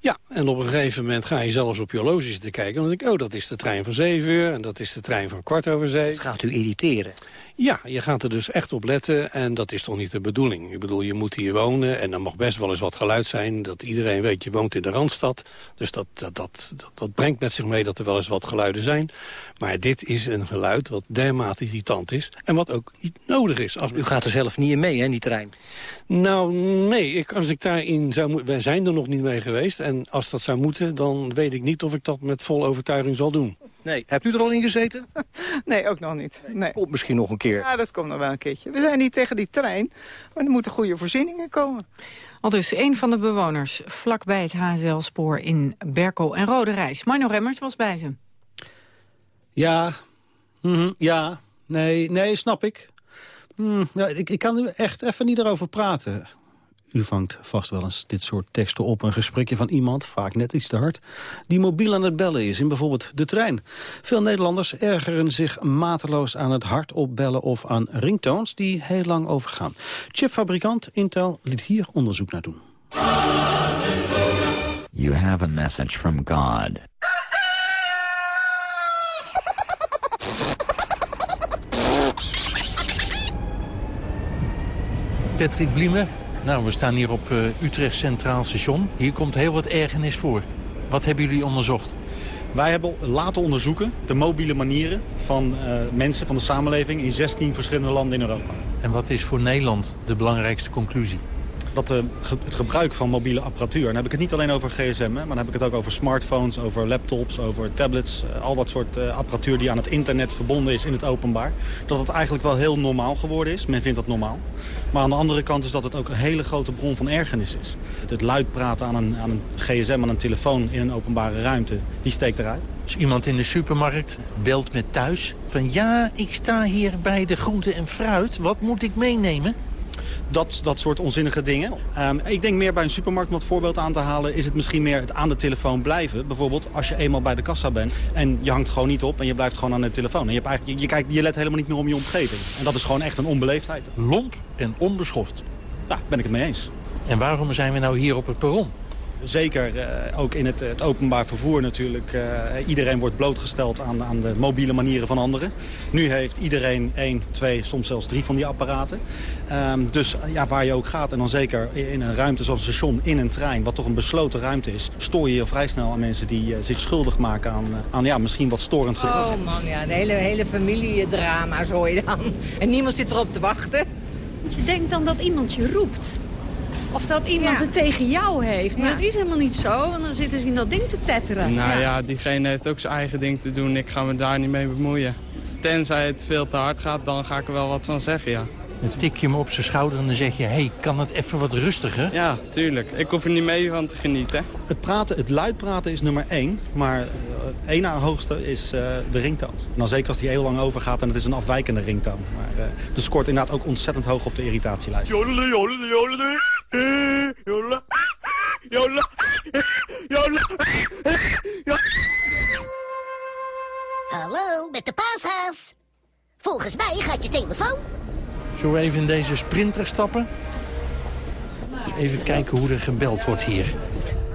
Ja, en op een gegeven moment ga je zelfs op je horloge zitten kijken. En dan denk ik, oh, dat is de trein van 7 uur en dat is de trein van kwart over 7. Het gaat u irriteren. Ja, je gaat er dus echt op letten en dat is toch niet de bedoeling. Ik bedoel, je moet hier wonen en er mag best wel eens wat geluid zijn. Dat iedereen weet, je woont in de Randstad. Dus dat, dat, dat, dat, dat brengt met zich mee dat er wel eens wat geluiden zijn. Maar dit is een geluid wat dermate irritant is en wat ook niet nodig is. Als... U gaat er zelf niet in mee, hè, die trein? Nou, nee. Ik, als ik daarin zou Wij zijn er nog niet mee geweest. En als dat zou moeten, dan weet ik niet of ik dat met vol overtuiging zal doen. Nee. Hebt u er al in gezeten? nee, ook nog niet. Nee. Komt misschien nog een keer. Ja, dat komt nog wel een keertje. We zijn niet tegen die trein, maar er moeten goede voorzieningen komen. Al dus een van de bewoners vlakbij het HZL-spoor in Berkel en Rode Reis. Marno Remmers was bij ze. Ja, mhm, ja, nee, nee, snap ik. Hm, ja, ik. Ik kan er echt even niet erover praten. U vangt vast wel eens dit soort teksten op. Een gesprekje van iemand, vaak net iets te hard... die mobiel aan het bellen is in bijvoorbeeld de trein. Veel Nederlanders ergeren zich mateloos aan het hard opbellen... of aan ringtones die heel lang overgaan. Chipfabrikant Intel liet hier onderzoek naar doen. You have a message from God. Patrick Bliemer. Nou, we staan hier op uh, Utrecht Centraal Station. Hier komt heel wat ergernis voor. Wat hebben jullie onderzocht? Wij hebben laten onderzoeken de mobiele manieren van uh, mensen, van de samenleving... in 16 verschillende landen in Europa. En wat is voor Nederland de belangrijkste conclusie? Dat uh, het gebruik van mobiele apparatuur... en dan heb ik het niet alleen over gsm, maar dan heb ik het ook over smartphones... over laptops, over tablets, uh, al dat soort uh, apparatuur die aan het internet verbonden is in het openbaar... dat het eigenlijk wel heel normaal geworden is. Men vindt dat normaal. Maar aan de andere kant is dat het ook een hele grote bron van ergernis is. Het, het luid praten aan een, aan een gsm, aan een telefoon in een openbare ruimte, die steekt eruit. Als iemand in de supermarkt belt met thuis van... ja, ik sta hier bij de groente en fruit, wat moet ik meenemen? Dat, dat soort onzinnige dingen. Um, ik denk meer bij een supermarkt, om dat voorbeeld aan te halen... is het misschien meer het aan de telefoon blijven. Bijvoorbeeld als je eenmaal bij de kassa bent en je hangt gewoon niet op... en je blijft gewoon aan de telefoon. En je, hebt eigenlijk, je, je, kijkt, je let helemaal niet meer om je omgeving. En dat is gewoon echt een onbeleefdheid. Lomp en onbeschoft. Ja, ben ik het mee eens. En waarom zijn we nou hier op het perron? Zeker uh, ook in het, het, openbaar vervoer natuurlijk. Uh, iedereen wordt blootgesteld aan, aan, de mobiele manieren van anderen. Nu heeft iedereen één, twee, soms zelfs drie van die apparaten. Um, dus ja, waar je ook gaat, en dan zeker in een ruimte zoals een station, in een trein... wat toch een besloten ruimte is, stoor je je vrij snel aan mensen... die uh, zich schuldig maken aan, aan ja, misschien wat storend gedrag. Oh man, ja, de hele, hele familiedrama zo je dan. En niemand zit erop te wachten. Je denkt dan dat iemand je roept. Of dat iemand ja. het tegen jou heeft. Maar ja. dat is helemaal niet zo, want dan zitten ze in dat ding te tetteren. Nou ja. ja, diegene heeft ook zijn eigen ding te doen. Ik ga me daar niet mee bemoeien. Tenzij het veel te hard gaat, dan ga ik er wel wat van zeggen, ja. Dan tik je hem op zijn schouder en dan zeg je... hé, hey, kan het even wat rustiger? Ja, tuurlijk. Ik hoef er niet mee van te genieten. Het praten, het luid praten is nummer één. Maar het één na hoogste is uh, de ringtoon. En dan zeker als die heel lang overgaat en het is een afwijkende ringtoon. Maar uh, de scoort inderdaad ook ontzettend hoog op de irritatielijst. Jodelen, jodelen, jodelen. Hallo, met de paashaas. Volgens mij gaat je telefoon. Zullen we even in deze sprinter stappen? Dus even kijken hoe er gebeld wordt hier.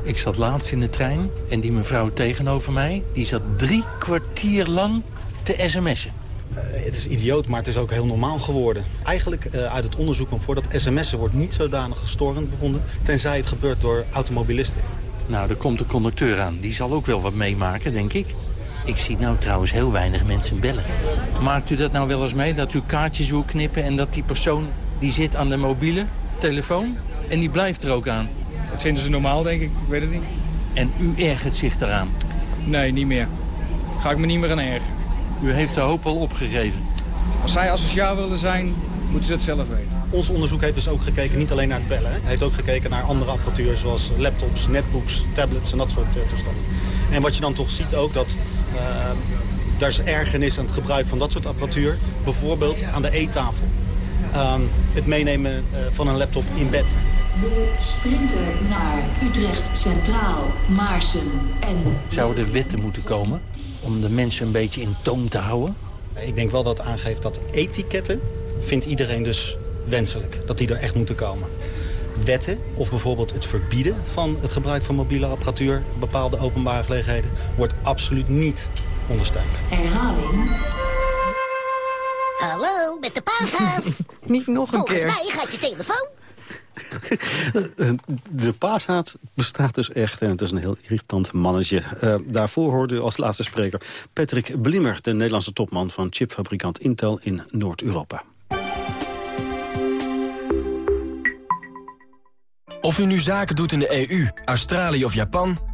Ik zat laatst in de trein en die mevrouw tegenover mij... die zat drie kwartier lang te sms'en. Uh, het is idioot, maar het is ook heel normaal geworden. Eigenlijk uh, uit het onderzoek kwam voor dat sms'en wordt niet zodanig storend bevonden... tenzij het gebeurt door automobilisten. Nou, er komt de conducteur aan. Die zal ook wel wat meemaken, denk ik. Ik zie nou trouwens heel weinig mensen bellen. Maakt u dat nou wel eens mee, dat u kaartjes wil knippen... en dat die persoon die zit aan de mobiele telefoon en die blijft er ook aan? Dat vinden ze normaal, denk ik. Ik weet het niet. En u ergert zich eraan? Nee, niet meer. Ga ik me niet meer aan ergeren. U heeft de hoop al opgegeven? Als zij asociaal willen zijn, moeten ze het zelf weten. Ons onderzoek heeft dus ook gekeken niet alleen naar het bellen. Hij heeft ook gekeken naar andere apparatuur zoals laptops, netbooks, tablets en dat soort uh, toestanden. En wat je dan toch ziet ook dat uh, daar is ergernis aan het gebruik van dat soort apparatuur. Bijvoorbeeld aan de eettafel. Um, het meenemen uh, van een laptop in bed. De sprinter naar Utrecht Centraal, Maarsen en... Zouden er wetten moeten komen om de mensen een beetje in toom te houden? Ik denk wel dat het aangeeft dat etiketten vindt iedereen dus wenselijk. Dat die er echt moeten komen. Wetten, of bijvoorbeeld het verbieden van het gebruik van mobiele apparatuur... op bepaalde openbare gelegenheden, wordt absoluut niet ondersteund. Herhaling. Hallo, met de paashaas. niet nog een Volgens keer. mij gaat je telefoon. De paashaat bestaat dus echt en het is een heel irritant mannetje. Uh, daarvoor hoorde u als laatste spreker Patrick Blimmer... de Nederlandse topman van chipfabrikant Intel in Noord-Europa. Of u nu zaken doet in de EU, Australië of Japan...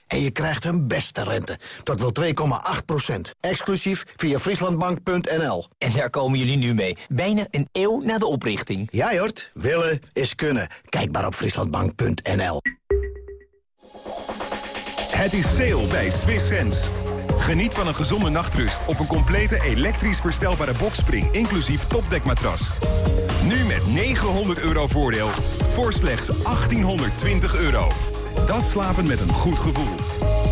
En je krijgt een beste rente. Tot wel 2,8 procent. Exclusief via frieslandbank.nl. En daar komen jullie nu mee. Bijna een eeuw na de oprichting. Ja, Jort. Willen is kunnen. Kijk maar op frieslandbank.nl. Het is sale bij Swiss Sense. Geniet van een gezonde nachtrust op een complete elektrisch verstelbare boxspring... inclusief topdekmatras. Nu met 900 euro voordeel voor slechts 1820 euro. Dat slapen met een goed gevoel.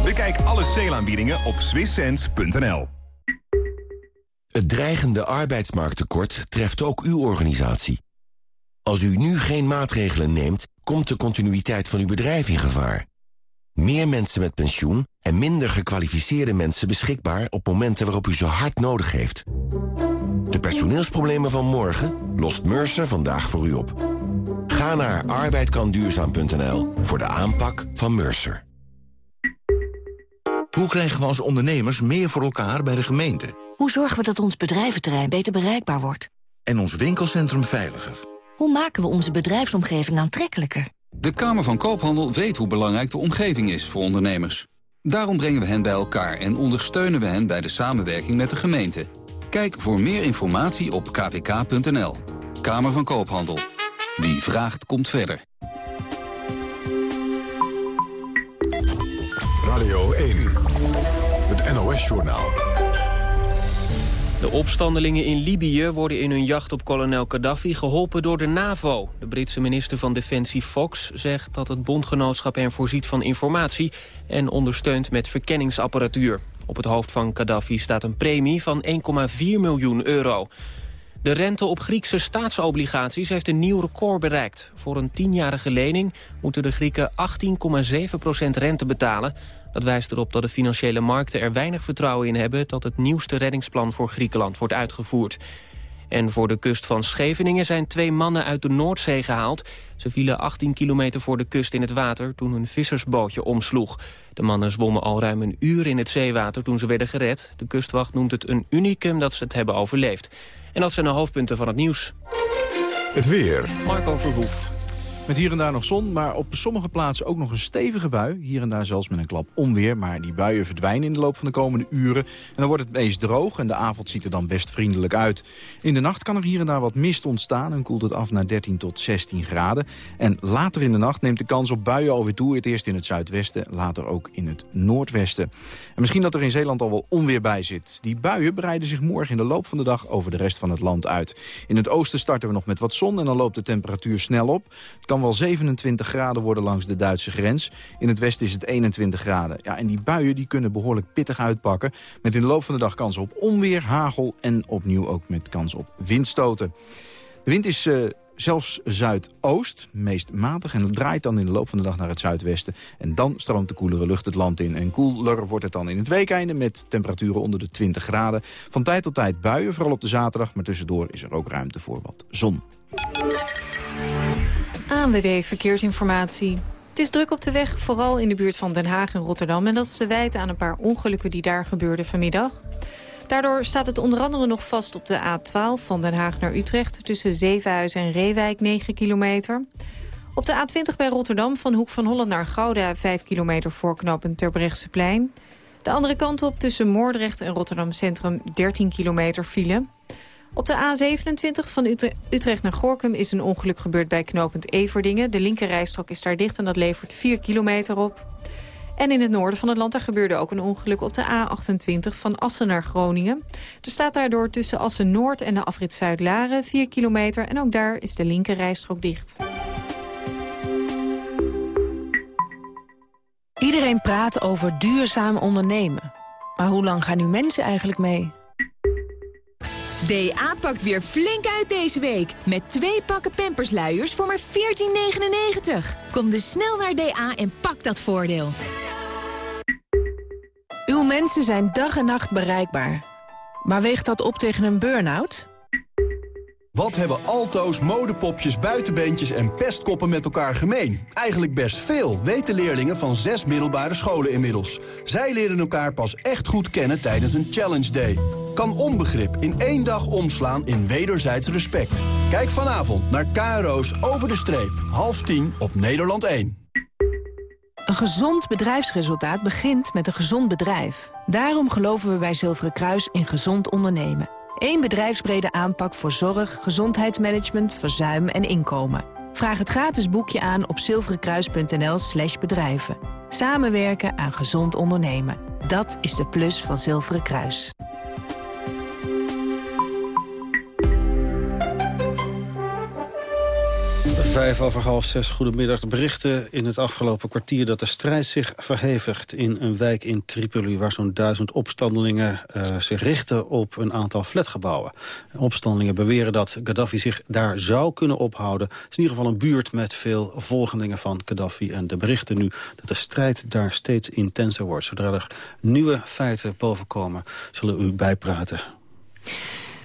Bekijk alle sale-aanbiedingen op swisssense.nl. Het dreigende arbeidsmarkttekort treft ook uw organisatie. Als u nu geen maatregelen neemt, komt de continuïteit van uw bedrijf in gevaar. Meer mensen met pensioen en minder gekwalificeerde mensen beschikbaar op momenten waarop u ze hard nodig heeft. De personeelsproblemen van morgen lost Mercer vandaag voor u op. Ga naar arbeidkanduurzaam.nl voor de aanpak van Mercer. Hoe krijgen we als ondernemers meer voor elkaar bij de gemeente? Hoe zorgen we dat ons bedrijventerrein beter bereikbaar wordt? En ons winkelcentrum veiliger? Hoe maken we onze bedrijfsomgeving aantrekkelijker? De Kamer van Koophandel weet hoe belangrijk de omgeving is voor ondernemers. Daarom brengen we hen bij elkaar en ondersteunen we hen bij de samenwerking met de gemeente. Kijk voor meer informatie op kvk.nl. Kamer van Koophandel. Wie vraagt, komt verder. Radio 1. Het NOS-journaal. De opstandelingen in Libië worden in hun jacht op kolonel Gaddafi geholpen door de NAVO. De Britse minister van Defensie Fox zegt dat het bondgenootschap hen voorziet van informatie en ondersteunt met verkenningsapparatuur. Op het hoofd van Gaddafi staat een premie van 1,4 miljoen euro. De rente op Griekse staatsobligaties heeft een nieuw record bereikt. Voor een tienjarige lening moeten de Grieken 18,7% rente betalen. Dat wijst erop dat de financiële markten er weinig vertrouwen in hebben... dat het nieuwste reddingsplan voor Griekenland wordt uitgevoerd. En voor de kust van Scheveningen zijn twee mannen uit de Noordzee gehaald. Ze vielen 18 kilometer voor de kust in het water toen een vissersbootje omsloeg. De mannen zwommen al ruim een uur in het zeewater toen ze werden gered. De kustwacht noemt het een unicum dat ze het hebben overleefd. En dat zijn de hoofdpunten van het nieuws. Het weer. Marco Verhoef. Met hier en daar nog zon, maar op sommige plaatsen ook nog een stevige bui. Hier en daar zelfs met een klap onweer, maar die buien verdwijnen in de loop van de komende uren. En dan wordt het meest droog en de avond ziet er dan best vriendelijk uit. In de nacht kan er hier en daar wat mist ontstaan en koelt het af naar 13 tot 16 graden. En later in de nacht neemt de kans op buien alweer toe. Het eerst in het zuidwesten, later ook in het noordwesten. En misschien dat er in Zeeland al wel onweer bij zit. Die buien breiden zich morgen in de loop van de dag over de rest van het land uit. In het oosten starten we nog met wat zon en dan loopt de temperatuur snel op. Het kan wel 27 graden worden langs de Duitse grens. In het westen is het 21 graden. Ja, en die buien die kunnen behoorlijk pittig uitpakken. Met in de loop van de dag kans op onweer, hagel en opnieuw ook met kans op windstoten. De wind is... Uh, zelfs zuidoost, meest matig. En het draait dan in de loop van de dag naar het zuidwesten. En dan stroomt de koelere lucht het land in. En koeler wordt het dan in het weekeinde met temperaturen onder de 20 graden. Van tijd tot tijd buien, vooral op de zaterdag. Maar tussendoor is er ook ruimte voor wat zon. ANWB Verkeersinformatie. Het is druk op de weg, vooral in de buurt van Den Haag en Rotterdam. En dat is te wijten aan een paar ongelukken die daar gebeurden vanmiddag. Daardoor staat het onder andere nog vast op de A12 van Den Haag naar Utrecht... tussen Zevenhuizen en Reewijk, 9 kilometer. Op de A20 bij Rotterdam van Hoek van Holland naar Gouda... 5 kilometer voorknopend Terbrechtseplein. De andere kant op tussen Moordrecht en Rotterdam Centrum 13 kilometer file... Op de A27 van Utrecht naar Gorkum is een ongeluk gebeurd bij knooppunt Everdingen. De linkerrijstrook is daar dicht en dat levert 4 kilometer op. En in het noorden van het land gebeurde ook een ongeluk op de A28 van Assen naar Groningen. Er staat daardoor tussen Assen-Noord en de afrit Zuid-Laren 4 kilometer. En ook daar is de linkerrijstrook dicht. Iedereen praat over duurzaam ondernemen. Maar hoe lang gaan nu mensen eigenlijk mee? DA pakt weer flink uit deze week. Met twee pakken pampersluiers voor maar 14,99. Kom dus snel naar DA en pak dat voordeel. Uw mensen zijn dag en nacht bereikbaar. Maar weegt dat op tegen een burn-out? Wat hebben alto's, modepopjes, buitenbeentjes en pestkoppen met elkaar gemeen? Eigenlijk best veel, weten leerlingen van zes middelbare scholen inmiddels. Zij leren elkaar pas echt goed kennen tijdens een Challenge Day. Kan onbegrip in één dag omslaan in wederzijds respect. Kijk vanavond naar KRO's Over de Streep, half tien op Nederland 1. Een gezond bedrijfsresultaat begint met een gezond bedrijf. Daarom geloven we bij Zilveren Kruis in gezond ondernemen. Eén bedrijfsbrede aanpak voor zorg, gezondheidsmanagement, verzuim en inkomen. Vraag het gratis boekje aan op zilverenkruis.nl slash bedrijven. Samenwerken aan gezond ondernemen. Dat is de plus van Zilveren Kruis. Vijf over half zes, goedemiddag. De berichten in het afgelopen kwartier dat de strijd zich verhevigt in een wijk in Tripoli... waar zo'n duizend opstandelingen uh, zich richten op een aantal flatgebouwen. Opstandelingen beweren dat Gaddafi zich daar zou kunnen ophouden. Het is in ieder geval een buurt met veel volgelingen van Gaddafi. En de berichten nu dat de strijd daar steeds intenser wordt. Zodra er nieuwe feiten bovenkomen, zullen u bijpraten.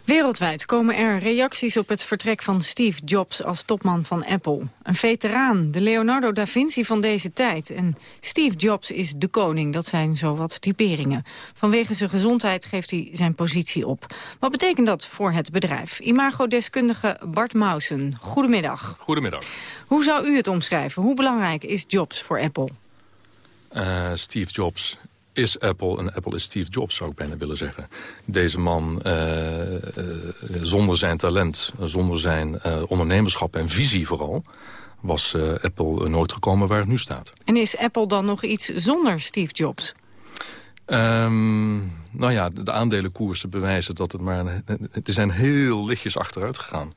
Wereldwijd komen er reacties op het vertrek van Steve Jobs als topman van Apple. Een veteraan, de Leonardo da Vinci van deze tijd. En Steve Jobs is de koning, dat zijn zowat typeringen. Vanwege zijn gezondheid geeft hij zijn positie op. Wat betekent dat voor het bedrijf? Imago-deskundige Bart Mausen, goedemiddag. Goedemiddag. Hoe zou u het omschrijven? Hoe belangrijk is Jobs voor Apple? Uh, Steve Jobs is Apple en Apple is Steve Jobs, zou ik bijna willen zeggen. Deze man, uh, uh, zonder zijn talent, zonder zijn uh, ondernemerschap en visie vooral... was Apple nooit gekomen waar het nu staat. En is Apple dan nog iets zonder Steve Jobs? Um, nou ja, de, de aandelenkoersen bewijzen dat het maar... Het zijn heel lichtjes achteruit gegaan.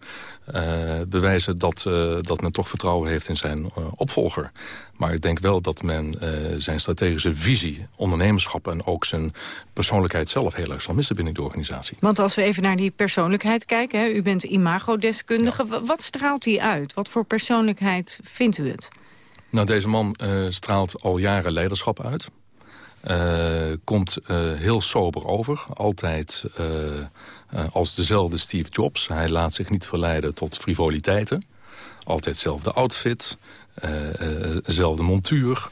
Uh, bewijzen dat, uh, dat men toch vertrouwen heeft in zijn uh, opvolger. Maar ik denk wel dat men zijn strategische visie, ondernemerschap... en ook zijn persoonlijkheid zelf heel erg zal missen binnen de organisatie. Want als we even naar die persoonlijkheid kijken... Hè, u bent imagodeskundige, ja. wat straalt hij uit? Wat voor persoonlijkheid vindt u het? Nou, deze man straalt al jaren leiderschap uit... Uh, komt uh, heel sober over. Altijd uh, als dezelfde Steve Jobs. Hij laat zich niet verleiden tot frivoliteiten. Altijd dezelfde outfit. dezelfde montuur.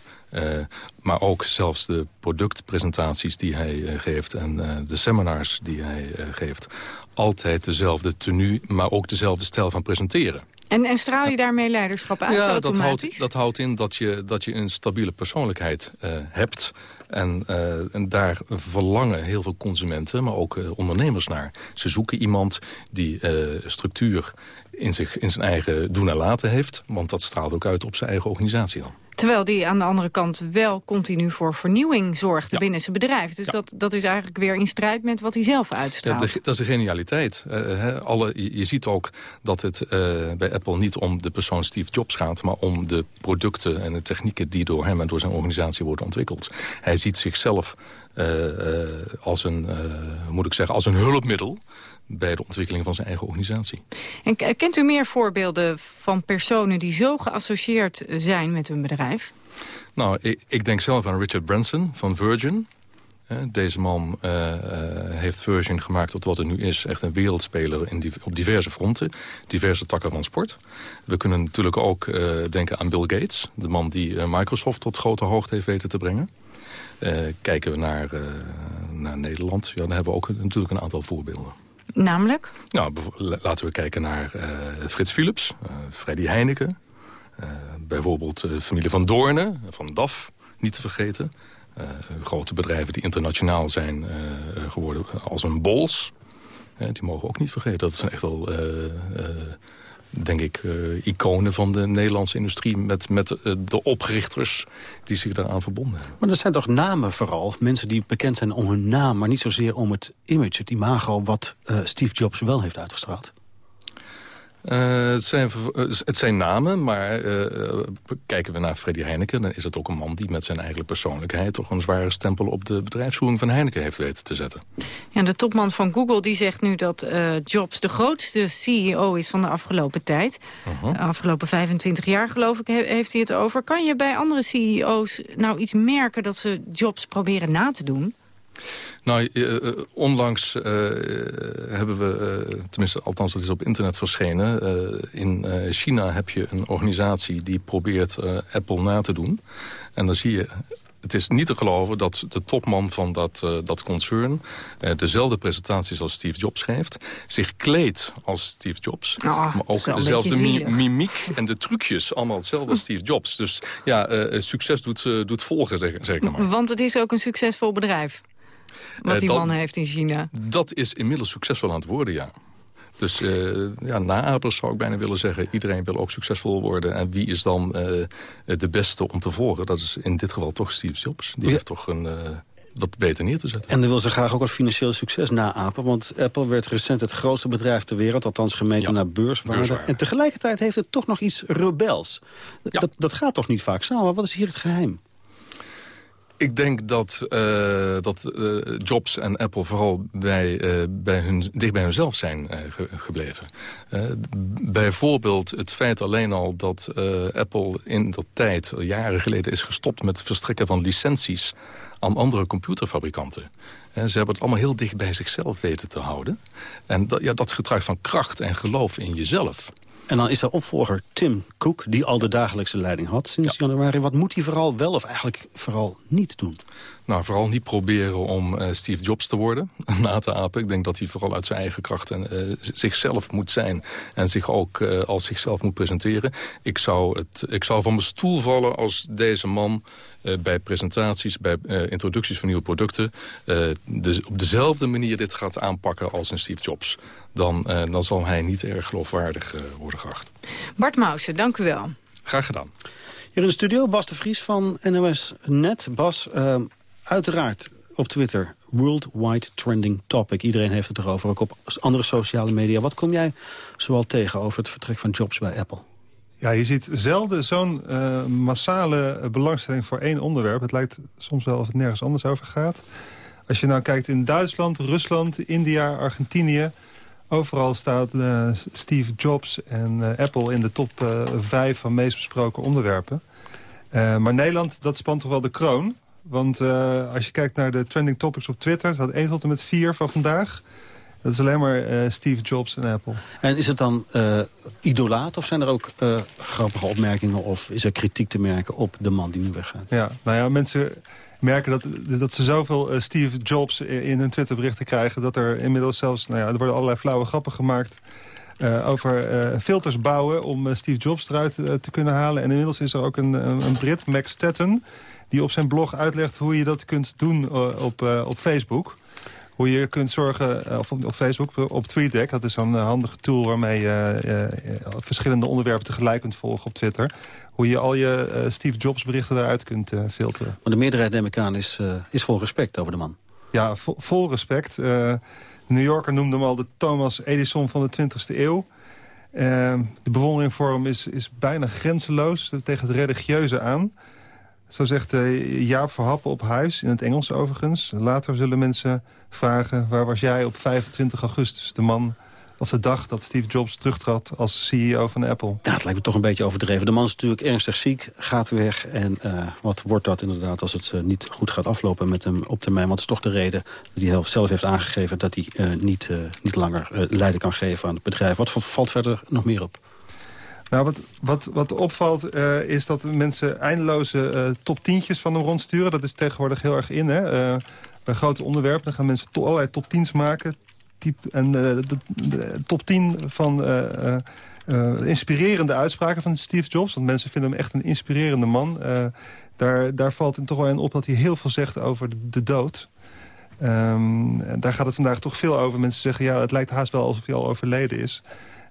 maar ook zelfs de productpresentaties die hij geeft... en de seminars die hij geeft. Altijd dezelfde tenue, maar ook dezelfde stijl van presenteren. En, en straal je daarmee leiderschap uit ja, automatisch? Dat houdt, dat houdt in dat je, dat je een stabiele persoonlijkheid uh, hebt. En, uh, en, daar verlangen heel veel consumenten, maar ook uh, ondernemers naar. Ze zoeken iemand die structuur in, zich, in zijn eigen doen en laten heeft. Want dat straalt ook uit op zijn eigen organisatie dan. Terwijl die aan de andere kant wel continu voor vernieuwing zorgde ja. binnen zijn bedrijf. Dus ja. dat, dat is eigenlijk weer in strijd met wat hij zelf uitstraalt. Ja, dat is een genialiteit. Uh, he, alle, je, je, ziet ook dat het uh, bij Apple niet om de persoon Steve Jobs gaat... maar om de producten en de technieken die door hem en door zijn organisatie worden ontwikkeld. Hij ziet zichzelf uh, als een, moet ik zeggen, als een hulpmiddel bij de ontwikkeling van zijn eigen organisatie. En kent u meer voorbeelden van personen die zo geassocieerd zijn met hun bedrijf? Nou, ik, ik denk zelf aan Richard Branson van Virgin. Deze man uh, uh, heeft Virgin gemaakt tot wat het nu is. Echt een wereldspeler in die, op diverse fronten. Diverse takken van sport. We kunnen natuurlijk ook uh, denken aan Bill Gates. De man die Microsoft tot grote hoogte heeft weten te brengen. kijken we naar, naar Nederland. Ja, dan hebben we ook natuurlijk een aantal voorbeelden. Namelijk? Nou, laten we kijken naar uh, Frits Philips, uh, Freddy Heineken. Uh, bijvoorbeeld de familie van Doornen, van DAF, niet te vergeten. grote bedrijven die internationaal zijn geworden als een Bols. die mogen ook niet vergeten. Dat zijn echt al denk ik, uh, iconen van de Nederlandse industrie... met, met uh, de oprichters die zich daaraan verbonden hebben. Maar dat zijn toch namen vooral? Mensen die bekend zijn om hun naam... maar niet zozeer om het image, het imago... wat uh, Steve Jobs wel heeft uitgestraald? Uh, het, zijn, het zijn namen, maar kijken we naar Freddy Heineken... dan is het ook een man die met zijn eigen persoonlijkheid... toch een zware stempel op de bedrijfsvoering van Heineken heeft weten te zetten. Ja, de topman van Google die zegt nu dat Jobs de grootste CEO is van de afgelopen tijd. -huh. De afgelopen 25 jaar geloof ik heeft hij het over. Kan je bij andere CEO's nou iets merken dat ze Jobs proberen na te doen? Nou, uh, onlangs uh, hebben we, tenminste althans dat is op internet verschenen... in China heb je een organisatie die probeert Apple na te doen. En dan zie je het is niet te geloven dat de topman van dat, uh, dat concern... Uh, dezelfde presentaties als Steve Jobs geeft. Zich kleedt als Steve Jobs. Oh, maar ook dezelfde mi mimiek en de trucjes. Allemaal hetzelfde als Steve Jobs. Dus ja, uh, succes doet, doet volgen, zeg, zeg ik maar. Want het is ook een succesvol bedrijf. Wat die man heeft in China. Dat is inmiddels succesvol aan het worden, ja. Dus uh, ja, naapers zou ik bijna willen zeggen. Iedereen wil ook succesvol worden. En wie is dan uh, de beste om te volgen? Dat is in dit geval toch Steve Jobs. Die ja. heeft toch een... Uh, wat beter neer te zetten. En dan wil ze graag ook het financieel succes naapen. Want Apple werd recent het grootste bedrijf ter wereld. Althans gemeten ja. naar beurswaarde. beurswaarde. En tegelijkertijd heeft het toch nog iets rebels. Ja. Dat, dat gaat toch niet vaak samen? Wat is hier het geheim? Ik denk dat, uh, dat uh, Jobs en Apple vooral bij, uh, bij hun, dicht bij hunzelf zijn ge gebleven. bijvoorbeeld het feit alleen al dat Apple in dat tijd, jaren geleden, is gestopt met het verstrekken van licenties aan andere computerfabrikanten. ze hebben het allemaal heel dicht bij zichzelf weten te houden. En dat, ja, dat getuigt van kracht en geloof in jezelf. En dan is er opvolger Tim Cook, die al de dagelijkse leiding had sinds ja. januari. Wat moet hij vooral wel of eigenlijk vooral niet doen? Nou, vooral niet proberen om uh, Steve Jobs te worden, na te apen. Ik denk dat hij vooral uit zijn eigen kracht en uh, zichzelf moet zijn... en zich ook uh, als zichzelf moet presenteren. Ik zou, het, ik zou van mijn stoel vallen als deze man bij presentaties, bij introducties van nieuwe producten... de, op dezelfde manier dit gaat aanpakken als een Steve Jobs. Dan, dan zal hij niet erg geloofwaardig worden geacht. Bart Mausen, dank u wel. Graag gedaan. Hier in de studio Bas de Vries van NOS Net. Bas, Uiteraard op Twitter, worldwide trending topic. Iedereen heeft het erover, ook op andere sociale media. Wat kom jij zoal tegen over het vertrek van Jobs bij Apple? Ja, je ziet zelden zo'n uh, massale belangstelling voor één onderwerp. Het lijkt soms wel of het nergens anders over gaat. Als je nou kijkt in Duitsland, Rusland, India, Argentinië... overal staat uh, Steve Jobs en uh, Apple in de top vijf van meest besproken onderwerpen. maar Nederland, dat spant toch wel de kroon... Want uh, als je kijkt naar de trending topics op Twitter... staat 1 tot en met 4 van vandaag. Dat is alleen maar uh, Steve Jobs en Apple. En is het dan uh, idolaat of zijn er ook grappige opmerkingen... of is er kritiek te merken op de man die nu weggaat? Ja, nou ja, mensen merken dat, dat ze zoveel Steve Jobs in hun Twitterberichten krijgen... dat er inmiddels zelfs, nou ja, er worden allerlei flauwe grappen gemaakt... Uh, over uh, filters bouwen om uh, Steve Jobs eruit te kunnen halen. En inmiddels is er ook een, een, een Brit, Max Stetton die op zijn blog uitlegt hoe je dat kunt doen op, op Facebook. Hoe je kunt zorgen, of op, Facebook, op TweetDeck. Dat is zo'n handige tool waarmee je verschillende onderwerpen tegelijk kunt volgen op Twitter. Hoe je al je Steve Jobs berichten daaruit kunt filteren. Maar de meerderheid, neem ik aan, is, is vol respect over de man. Ja, vol, vol respect. New Yorker noemde hem al de Thomas Edison van de 20e eeuw. de bewondering voor hem is, is bijna grenzeloos tegen het religieuze aan. Zo zegt uh, Jaap Verhappen op huis, in het Engels overigens. Later zullen mensen vragen, waar was jij op 25 augustus? De man of de dag dat Steve Jobs terugtrad als CEO van Apple. Het lijkt me toch een beetje overdreven. De man is natuurlijk ernstig ziek, gaat weg. En uh, wat wordt dat inderdaad als het uh, niet goed gaat aflopen met hem op termijn? Wat is toch de reden dat hij zelf heeft aangegeven... dat hij niet, niet langer leiding kan geven aan het bedrijf? Wat valt verder nog meer op? Nou, wat, wat, wat opvalt uh, is dat mensen eindeloze uh, top tientjes van hem rondsturen. Dat is tegenwoordig heel erg in. Hè? Uh, bij grote onderwerpen gaan mensen allerlei top 10's maken. Typ, en de, de, top 10 van inspirerende uitspraken van Steve Jobs. Want mensen vinden hem echt een inspirerende man. daar, daar valt toch wel in op dat hij heel veel zegt over de, de dood. Um, daar gaat het vandaag toch veel over. Mensen zeggen, ja, het lijkt haast wel alsof hij al overleden is.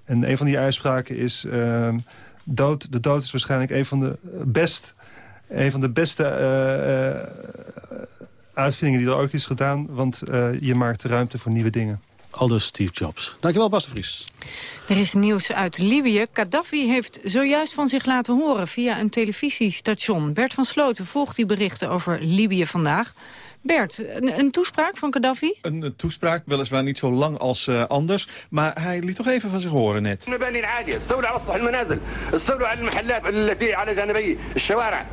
En een van die uitspraken is... Uh, dood, de dood is waarschijnlijk een van de best... Een van de beste uh, uh, uitvindingen die er ook is gedaan. Want uh, je maakt ruimte voor nieuwe dingen. Aldus Steve Jobs. Dankjewel, Bas de Vries. Er is nieuws uit Libië. Gaddafi heeft zojuist van zich laten horen via een televisiestation. Bert van Sloten volgt die berichten over Libië vandaag. Bert, een, een toespraak van Gaddafi? Een, een toespraak, weliswaar niet zo lang als uh, anders. Maar hij liet toch even van zich horen net.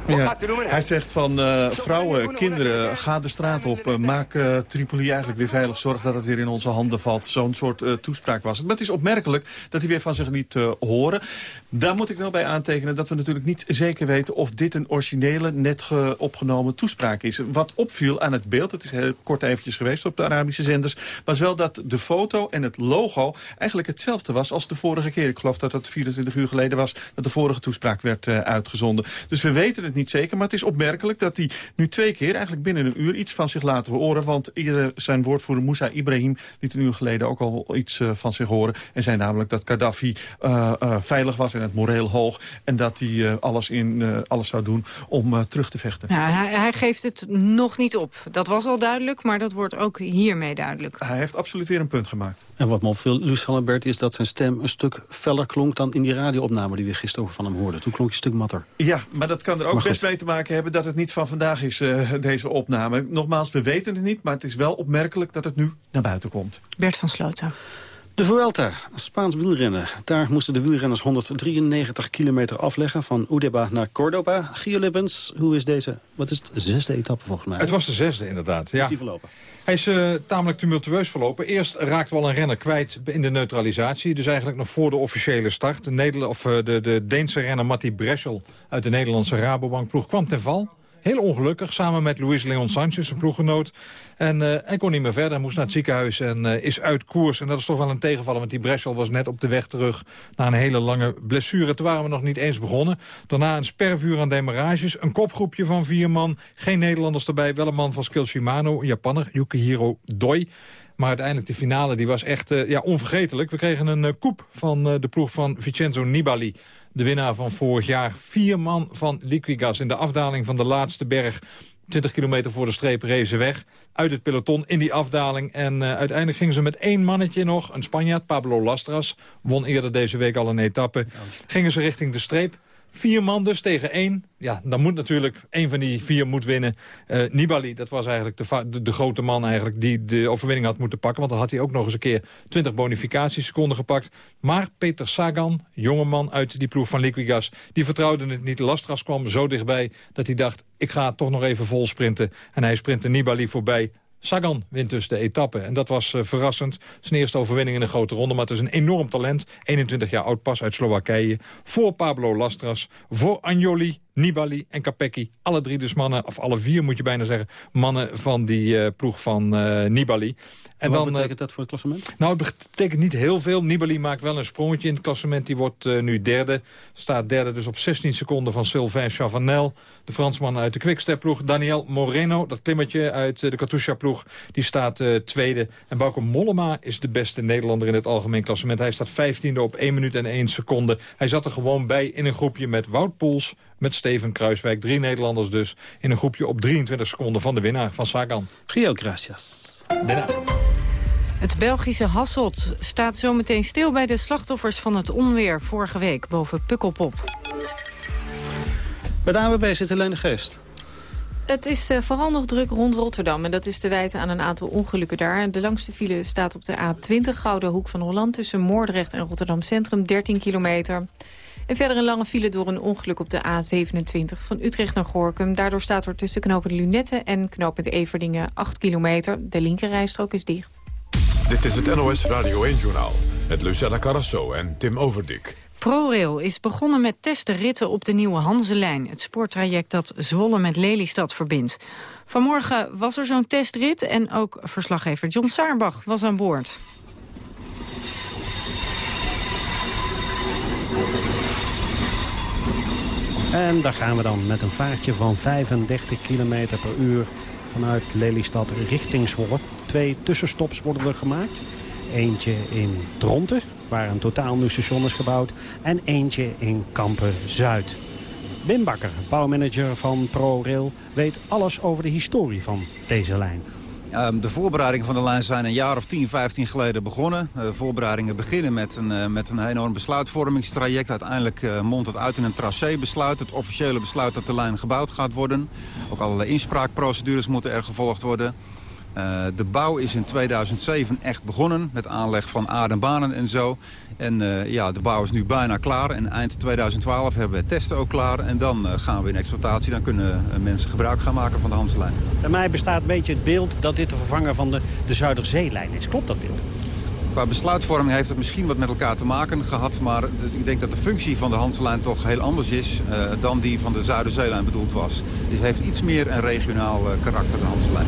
Ja, hij zegt van uh, vrouwen, kinderen, ga de straat op. Uh, maak Tripoli eigenlijk weer veilig. Zorg dat het weer in onze handen valt. Zo'n soort toespraak was het. Maar het is opmerkelijk dat hij weer van zich liet horen. Daar moet ik wel bij aantekenen dat we natuurlijk niet zeker weten... of dit een originele, net opgenomen toespraak is. Wat opviel aan het beeld. Het is heel kort eventjes geweest op de Arabische zenders. Was wel dat de foto en het logo eigenlijk hetzelfde was als de vorige keer. Ik geloof dat het 24 uur geleden was dat de vorige toespraak werd uh, uitgezonden. Dus we weten het niet zeker, maar het is opmerkelijk dat hij nu twee keer, eigenlijk binnen een uur, iets van zich laat horen. Want zijn woordvoerder Moussa Ibrahim liet een uur geleden ook al iets uh, van zich horen. En zei namelijk dat Gaddafi uh, veilig was en het moreel hoog. En dat hij alles, in, alles zou doen om terug te vechten. Ja, hij geeft het nog niet op. Dat was al duidelijk, maar dat wordt ook hiermee duidelijk. Hij heeft absoluut weer een punt gemaakt. En wat me opviel, Luus Hannebert, is dat zijn stem een stuk feller klonk... dan in die radioopname die we gisteren over van hem hoorden. Toen klonk hij een stuk matter. Ja, maar dat kan er ook best mee te maken hebben dat het niet van vandaag is, uh, deze opname. Nogmaals, we weten het niet, maar het is wel opmerkelijk dat het nu naar buiten komt. Bert van Sloten. De Vuelta, Spaans wielrennen. Daar moesten de wielrenners 193 kilometer afleggen... van Udeba naar Cordoba. Gio Lippens, hoe is deze... Wat is het? De zesde etappe volgens mij? Het was de zesde inderdaad, ja. Is die verlopen? Hij is uh, tamelijk tumultueus verlopen. Eerst raakte wel een renner kwijt in de neutralisatie. Dus eigenlijk nog voor de officiële start. De, Nederla of, uh, de, de Deense renner Matti Breschel uit de Nederlandse Rabobank ploeg kwam ten val. Heel ongelukkig, samen met Luis Leon Sanchez, zijn ploeggenoot. En uh, hij kon niet meer verder, moest naar het ziekenhuis en uh, is uit koers. En dat is toch wel een tegenvaller, want die Breschel was net op de weg terug... na een hele lange blessure. Toen waren we nog niet eens begonnen. Daarna een spervuur aan demarages, een kopgroepje van vier man. Geen Nederlanders erbij, wel een man van Skill Shimano, Japanner, Yukihiro Doi... Maar uiteindelijk de finale die was echt uh, ja, onvergetelijk. We kregen een koep van de ploeg van Vincenzo Nibali. De winnaar van vorig jaar. Vier man van Liquigas in de afdaling van de laatste berg. 20 kilometer voor de streep rezen weg. Uit het peloton in die afdaling. En uiteindelijk gingen ze met één mannetje nog. Een Spanjaard, Pablo Lastras. Won eerder deze week al een etappe. Gingen ze richting de streep. Vier man dus tegen één. Ja, dan moet natuurlijk één van die vier moet winnen. Uh, Nibali, dat was eigenlijk de, de, de, grote man eigenlijk die de overwinning had moeten pakken. Want dan had hij ook nog eens een keer 20 bonificatieseconden gepakt. Maar Peter Sagan, jongeman uit die ploeg van Liquigas... die vertrouwde het niet. Lastras kwam zo dichtbij dat hij dacht... ik ga toch nog even vol sprinten. En hij sprintte Nibali voorbij. Sagan wint dus de etappe. En dat was uh, verrassend. Zijn eerste overwinning in een grote ronde. Maar het is een enorm talent. 21 jaar oud pas uit Slowakije. Voor Pablo Lastras. Voor Anjoli, Nibali en Capecchi. Alle drie dus mannen, of alle vier moet je bijna zeggen... mannen van die uh, ploeg van uh, Nibali. En, wat dan, betekent dat voor het klassement? Nou, het betekent niet heel veel. Nibali maakt wel een sprongetje in het klassement. Die wordt uh, nu derde. Staat derde dus op 16 seconden van Sylvain Chavanel. De Fransman uit de Quickstep-ploeg. Daniel Moreno, dat klimmertje uit de Katusha-ploeg. Die staat uh, tweede. En Bauke Mollema is de beste Nederlander in het algemeen klassement. Hij staat vijftiende op 1 minuut en 1 seconde. Hij zat er gewoon bij in een groepje met Wout Poels, met Steven Kruiswijk. Drie Nederlanders dus in een groepje op 23 seconden van de winnaar van Sagan. Gio, gracias. Daarna. Het Belgische Hasselt staat zometeen stil bij de slachtoffers van het onweer vorige week boven Pukkelpop. Bij de AWB zit Helene Geest. Het is uh, vooral nog druk rond Rotterdam. En dat is te wijten aan een aantal ongelukken daar. De langste file staat op de A20 Gouden Hoek van Holland... tussen Moordrecht en Rotterdam Centrum, 13 kilometer. En verder een lange file door een ongeluk op de A27 van Utrecht naar Gorkum. Daardoor staat er tussen knooppunt Lunette en knooppunt Everdingen 8 kilometer. De linkerrijstrook is dicht. Dit is het NOS Radio 1-journaal met Lucella Carrasso en Tim Overdik. ProRail is begonnen met testen ritten op de nieuwe Hanselijn. Het spoortraject dat Zwolle met Lelystad verbindt. Vanmorgen was er zo'n testrit en ook verslaggever John Saarbach was aan boord. En daar gaan we dan met een vaartje van 35 km per uur vanuit Lelystad richting Zwolle. Twee tussenstops worden er gemaakt. Eentje in Dronten, waar een totaal nieuw station is gebouwd. En eentje in Kampen-Zuid. Wim Bakker, bouwmanager van ProRail, weet alles over de historie van deze lijn. Ehm, de voorbereidingen van de lijn zijn een jaar of 10, 15 geleden begonnen. De voorbereidingen beginnen met een, uh, met een enorm besluitvormingstraject. Uiteindelijk uh, mondt het uit in een tracébesluit. Het officiële besluit dat de lijn gebouwd gaat worden. Ook allerlei inspraakprocedures moeten er gevolgd worden. Uh, de bouw is in 2007 echt begonnen met aanleg van aardenbanen en zo. En uh, ja, de bouw is nu bijna klaar. En eind 2012 hebben we testen ook klaar. En dan uh, gaan we in exploitatie. Dan kunnen mensen gebruik gaan maken van de Hanselijn. Bij mij bestaat een beetje het beeld dat dit de vervanger van de, de Zuiderzeelijn is. Klopt dat beeld? Qua besluitvorming heeft het misschien wat met elkaar te maken gehad. Maar ik denk dat de functie van de Hanselijn toch heel anders is dan die van de Zuiderzeelijn bedoeld was. Dus het heeft iets meer een regionaal karakter, de Hanselijn.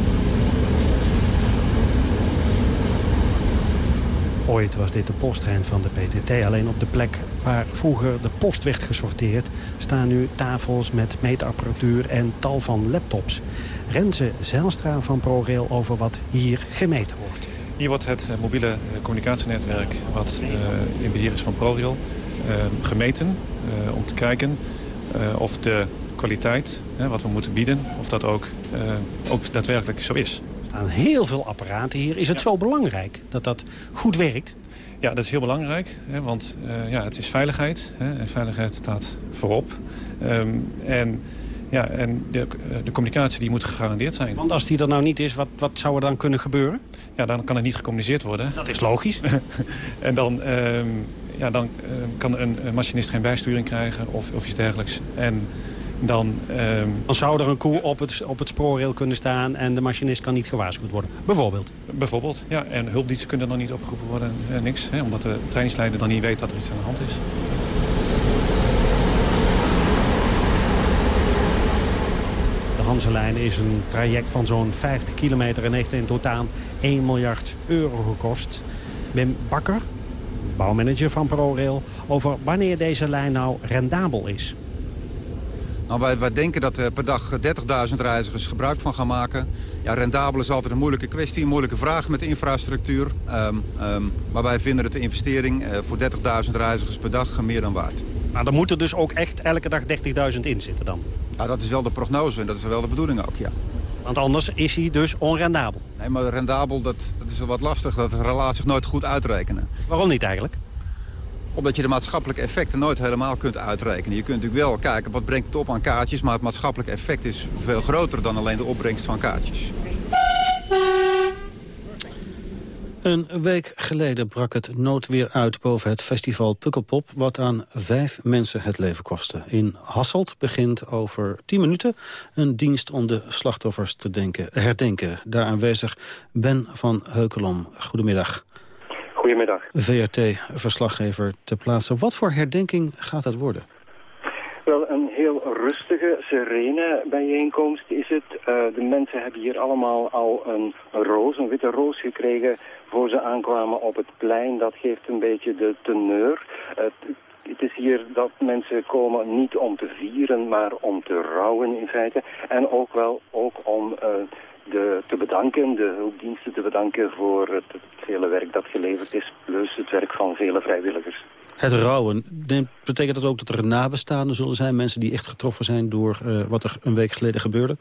Ooit was dit de posttrein van de PTT. Alleen op de plek waar vroeger de post werd gesorteerd... staan nu tafels met meetapparatuur en tal van laptops. Renze Zijlstra van ProRail over wat hier gemeten wordt. Hier wordt het mobiele communicatienetwerk wat uh, in beheer is van ProRail gemeten... Om te kijken of de kwaliteit, wat we moeten bieden, of dat ook, ook daadwerkelijk zo is aan heel veel apparaten hier. Is het zo belangrijk dat dat goed werkt? Ja, dat is heel belangrijk, hè, want uh, ja, het is veiligheid. Hè, en veiligheid staat voorop. Um, en ja, en de, de, communicatie die moet gegarandeerd zijn. Want als die er nou niet is, wat, wat zou er dan kunnen gebeuren? Ja, dan kan het niet gecommuniceerd worden. Dat is logisch. en dan, um, ja, dan um, kan een, een machinist geen bijsturing krijgen of, of iets dergelijks. En dan... Um... Dan zou er een koe op het, op het spoorrail kunnen staan en de machinist kan niet gewaarschuwd worden. Bijvoorbeeld. Bijvoorbeeld, ja. En hulpdiensten kunnen dan niet opgeroepen worden, eh, niks. Hè, omdat de trainingsleider dan niet weet dat er iets aan de hand is. De Hanselijn is een traject van zo'n 50 kilometer en heeft in totaal 1 miljard euro gekost. Wim Bakker, bouwmanager van ProRail, over wanneer deze lijn nou rendabel is. Nou, wij, wij denken dat er per dag 30.000 reizigers gebruik van gaan maken. Ja, rendabel is altijd een moeilijke kwestie, een moeilijke vraag met de infrastructuur. Um, um, maar wij vinden dat de investering uh, voor 30.000 reizigers per dag meer dan waard. Maar dan moet er dus ook echt elke dag 30.000 in zitten dan? Ja, dat is wel de prognose en dat is wel de bedoeling ook, ja. Want anders is hij dus onrendabel? Nee, maar rendabel, dat, dat is wel wat lastig. Dat relaat zich nooit goed uitrekenen. Waarom niet eigenlijk? Omdat je de maatschappelijke effecten nooit helemaal kunt uitrekenen. Je kunt natuurlijk wel kijken wat brengt het op aan kaartjes... maar het maatschappelijke effect is veel groter dan alleen de opbrengst van kaartjes. Een week geleden brak het noodweer uit boven het festival Pukkelpop... wat aan vijf mensen het leven kostte. In Hasselt begint over tien minuten een dienst om de slachtoffers te denken, herdenken. Daar aanwezig Ben van Heukelom. Goedemiddag. Goedemiddag. VRT-verslaggever ter plaatse. Wat voor herdenking gaat het worden? Wel, een heel rustige, serene bijeenkomst is het. Uh, de mensen hebben hier allemaal al een roos, een witte roos gekregen... voor ze aankwamen op het plein. Dat geeft een beetje de teneur. Uh, het is hier dat mensen komen niet om te vieren, maar om te rouwen in feite. En ook wel ook om... Uh, de, te bedanken, de hulpdiensten te bedanken voor het, het vele werk dat geleverd is, plus het werk van vele vrijwilligers. Het rouwen, betekent dat ook dat er nabestaanden zullen zijn, mensen die echt getroffen zijn door uh, wat er een week geleden gebeurde?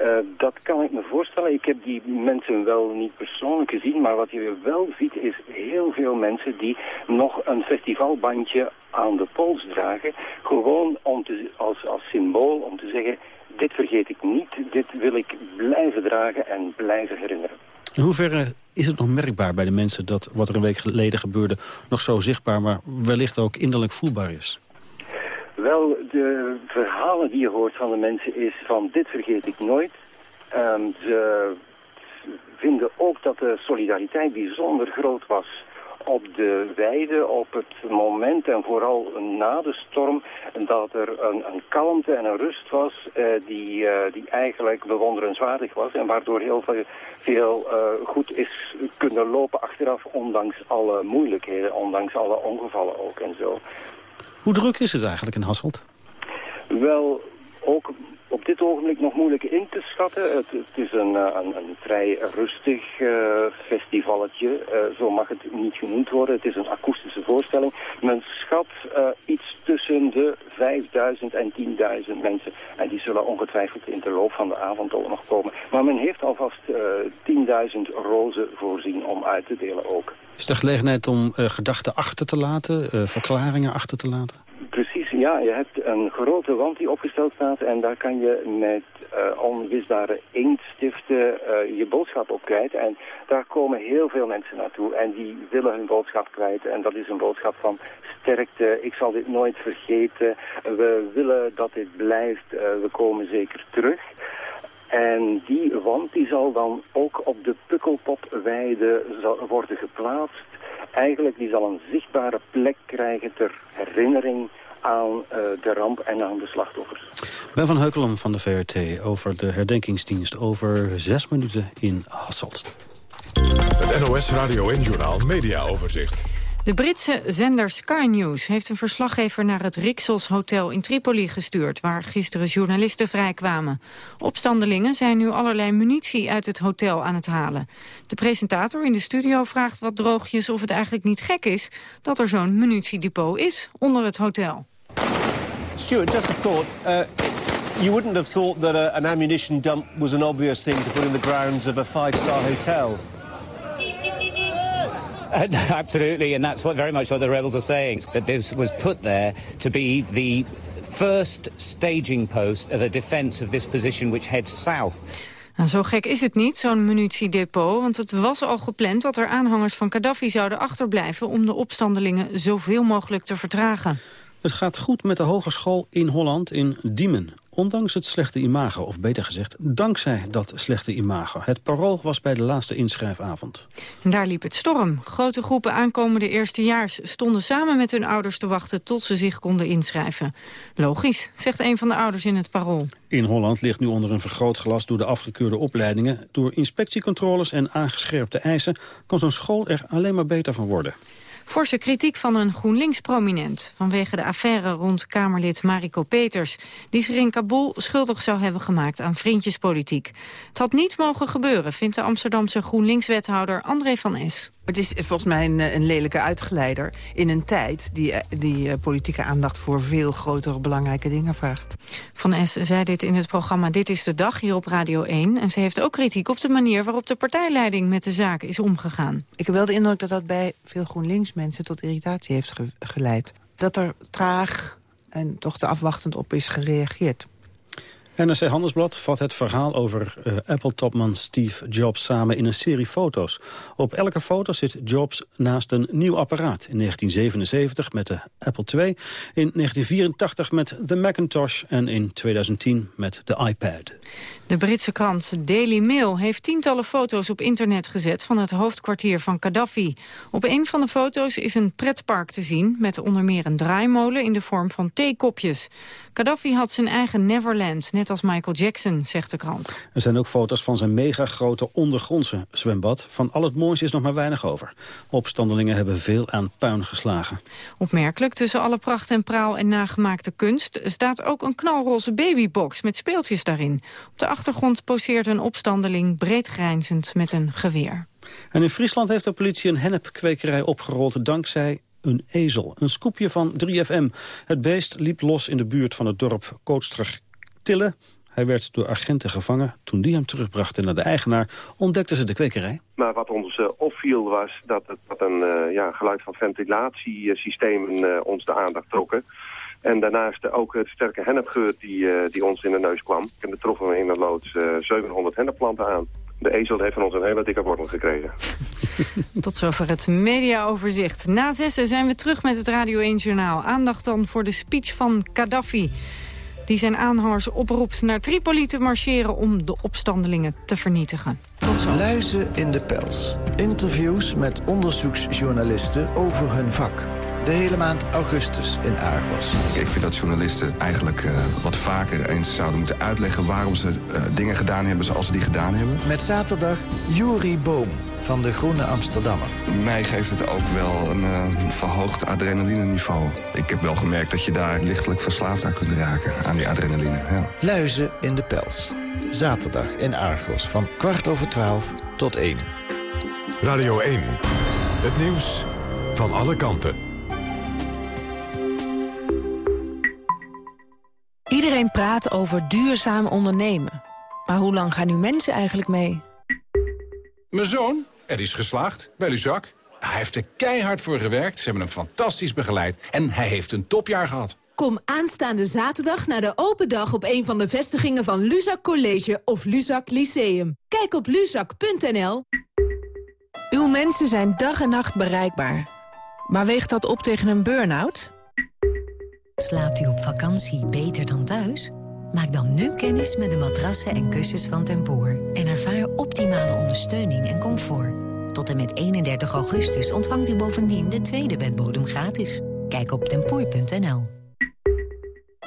Uh, dat kan ik me voorstellen. Ik heb die mensen wel niet persoonlijk gezien, maar wat je wel ziet is heel veel mensen die nog een festivalbandje aan de pols dragen. Gewoon om te, als, als symbool om te zeggen, dit vergeet ik niet, dit wil ik blijven dragen en blijven herinneren. In hoeverre is het nog merkbaar bij de mensen dat wat er een week geleden gebeurde nog zo zichtbaar, maar wellicht ook innerlijk voelbaar is? Wel, de verhalen die je hoort van de mensen is van dit vergeet ik nooit. Um, ze vinden ook dat de solidariteit bijzonder groot was op de weide, op het moment en vooral na de storm, dat er een, een kalmte en een rust was uh, die, uh, die eigenlijk bewonderenswaardig was en waardoor heel veel, veel uh, goed is kunnen lopen achteraf, ondanks alle moeilijkheden, ondanks alle ongevallen ook en zo. Hoe druk is het eigenlijk in Hasselt? Wel, ook op dit ogenblik nog moeilijk in te schatten. Het, het is een, eh, een, een, vrij rustig uh, festivalletje, uh, zo mag het niet genoemd worden. Het is een akoestische voorstelling. Men schat uh, iets tussen de 5000 en 10.000 mensen. En die zullen ongetwijfeld in de loop van de avond ook nog komen. Maar men heeft alvast 10.000 rozen voorzien om uit te delen ook. Is er gelegenheid om gedachten achter te laten, verklaringen achter te laten? Precies, ja. Je hebt een grote wand die opgesteld staat en daar kan je met uh, onwisbare inktstiften uh, je boodschap op kwijt. En daar komen heel veel mensen naartoe en die willen hun boodschap kwijt. En dat is een boodschap van sterkte, ik zal dit nooit vergeten, we willen dat dit blijft, uh, we komen zeker terug. En die wand die zal dan ook op de Pukkelpopweide worden geplaatst. Eigenlijk die zal een zichtbare plek krijgen ter herinnering aan uh, de ramp en aan de slachtoffers. Ben van Heukelum van de VRT over de herdenkingsdienst over zes minuten in Hasselt. Het NOS Radio en Journaal Media Overzicht. De Britse zender Sky News heeft een verslaggever naar het Rixos Hotel in Tripoli gestuurd, waar gisteren journalisten vrijkwamen. Opstandelingen zijn nu allerlei munitie uit het hotel aan het halen. De presentator in de studio vraagt wat droogjes of het eigenlijk niet gek is dat er zo'n munitiedepot is onder het hotel. Stuart, just a thought. Uh, you wouldn't have thought that a, an ammunition dump was an obvious thing to put in the grounds of a five-star hotel. Uh, absolutely, and that's what very much what the rebels are saying. That this was put there to be the first staging post of a defence of this position which heads south. Nou, zo gek is het niet, zo'n munitiedepot, want het was al gepland dat er aanhangers van Gaddafi zouden achterblijven om de opstandelingen zoveel mogelijk te vertragen. Het gaat goed met de hogeschool in Holland in Diemen. Ondanks het slechte imago, of beter gezegd, dankzij dat slechte imago. Het parool was bij de laatste inschrijfavond. En daar liep het storm. Grote groepen aankomende eerstejaars stonden samen met hun ouders te wachten tot ze zich konden inschrijven. Logisch, zegt een van de ouders in het parool. In Holland ligt nu onder een vergrootglas door de afgekeurde opleidingen. Door inspectiecontroles en aangescherpte eisen kan zo'n school er alleen maar beter van worden. Forse kritiek van een GroenLinks-prominent... vanwege de affaire rond Kamerlid Mariko Peters... die zich in Kabul schuldig zou hebben gemaakt aan vriendjespolitiek. Het had niet mogen gebeuren, vindt de Amsterdamse GroenLinks-wethouder André van S. Het is volgens mij een, een, lelijke uitgeleider in een tijd die, die uh, politieke aandacht voor veel grotere belangrijke dingen vraagt. Van S zei dit in het programma Dit is de Dag hier op Radio 1. En ze heeft ook kritiek op de manier waarop de partijleiding met de zaak is omgegaan. Ik heb wel de indruk dat dat bij veel GroenLinks mensen tot irritatie heeft ge geleid. Dat er traag en toch te afwachtend op is gereageerd. NRC Handelsblad vat het verhaal over uh, Apple-topman Steve Jobs samen in een serie foto's. Op elke foto zit Jobs naast een nieuw apparaat. In 1977 met de Apple II, in 1984 met de Macintosh en in 2010 met de iPad. De Britse krant Daily Mail heeft tientallen foto's op internet gezet van het hoofdkwartier van Gaddafi. Op een van de foto's is een pretpark te zien met onder meer een draaimolen in de vorm van theekopjes. Gaddafi had zijn eigen Neverland, net als Michael Jackson, zegt de krant. Er zijn ook foto's van zijn megagrote ondergrondse zwembad. Van al het moois is nog maar weinig over. Opstandelingen hebben veel aan puin geslagen. Opmerkelijk, tussen alle pracht en praal en nagemaakte kunst... staat ook een knalroze babybox met speeltjes daarin. Op de achtergrond poseert een opstandeling breedgrijnzend met een geweer. En in Friesland heeft de politie een hennepkwekerij opgerold... dankzij een ezel, een scoopje van 3FM. Het beest liep los in de buurt van het dorp Kootster-Tille. Hij werd door agenten gevangen. Toen die hem terugbrachten naar de eigenaar, ontdekten ze de kwekerij. Maar wat ons uh, opviel was dat, het, dat een uh, ja, geluid van ventilatiesystemen uh, ons de aandacht trokken. En daarnaast ook het sterke hennepgeur die, die ons in de neus kwam. En daar troffen we in de loods 700 hennepplanten aan. De ezel heeft van ons een hele dikke wortel gekregen. Tot zover het mediaoverzicht. Na zessen zijn we terug met het Radio 1 Journaal. Aandacht dan voor de speech van Gaddafi. Die zijn aanhangers oproept naar Tripoli te marcheren om de opstandelingen te vernietigen. Tot zo. Luizen in de pels. Interviews met onderzoeksjournalisten over hun vak. De hele maand augustus in Argos. Ik vind dat journalisten eigenlijk uh, wat vaker eens zouden moeten uitleggen... waarom ze uh, dingen gedaan hebben zoals ze die gedaan hebben. Met zaterdag Jury Boom van de Groene Amsterdammer. Mij geeft het ook wel een uh, verhoogd adrenaline-niveau. Ik heb wel gemerkt dat je daar lichtelijk verslaafd aan kunt raken, aan die adrenaline. Ja. Luizen in de pels. Zaterdag in Argos van kwart over twaalf tot één. Radio 1. Het nieuws van alle kanten. Praat over duurzaam ondernemen. Maar hoe lang gaan nu mensen eigenlijk mee? Mijn zoon, er is geslaagd bij Luzak. Hij heeft er keihard voor gewerkt, ze hebben hem fantastisch begeleid... en hij heeft een topjaar gehad. Kom aanstaande zaterdag naar de open dag op een van de vestigingen van Luzak College of Luzak Lyceum. Kijk op luzak.nl. Uw mensen zijn dag en nacht bereikbaar. Maar weegt dat op tegen een burn-out? Slaapt u op vakantie beter dan thuis? Maak dan nu kennis met de matrassen en kussens van Tempoor. En ervaar optimale ondersteuning en comfort. Tot en met 31 augustus ontvangt u bovendien de tweede bedbodem gratis. Kijk op tempoor.nl.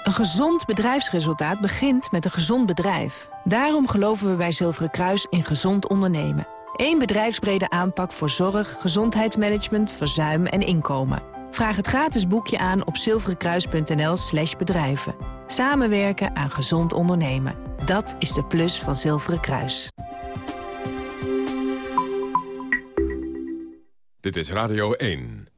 Een gezond bedrijfsresultaat begint met een gezond bedrijf. Daarom geloven we bij Zilveren Kruis in gezond ondernemen. Eén bedrijfsbrede aanpak voor zorg, gezondheidsmanagement, verzuim en inkomen. Vraag het gratis boekje aan op zilverenkruis.nl slash bedrijven. Samenwerken aan gezond ondernemen. Dat is de plus van Zilveren Kruis. Dit is Radio 1.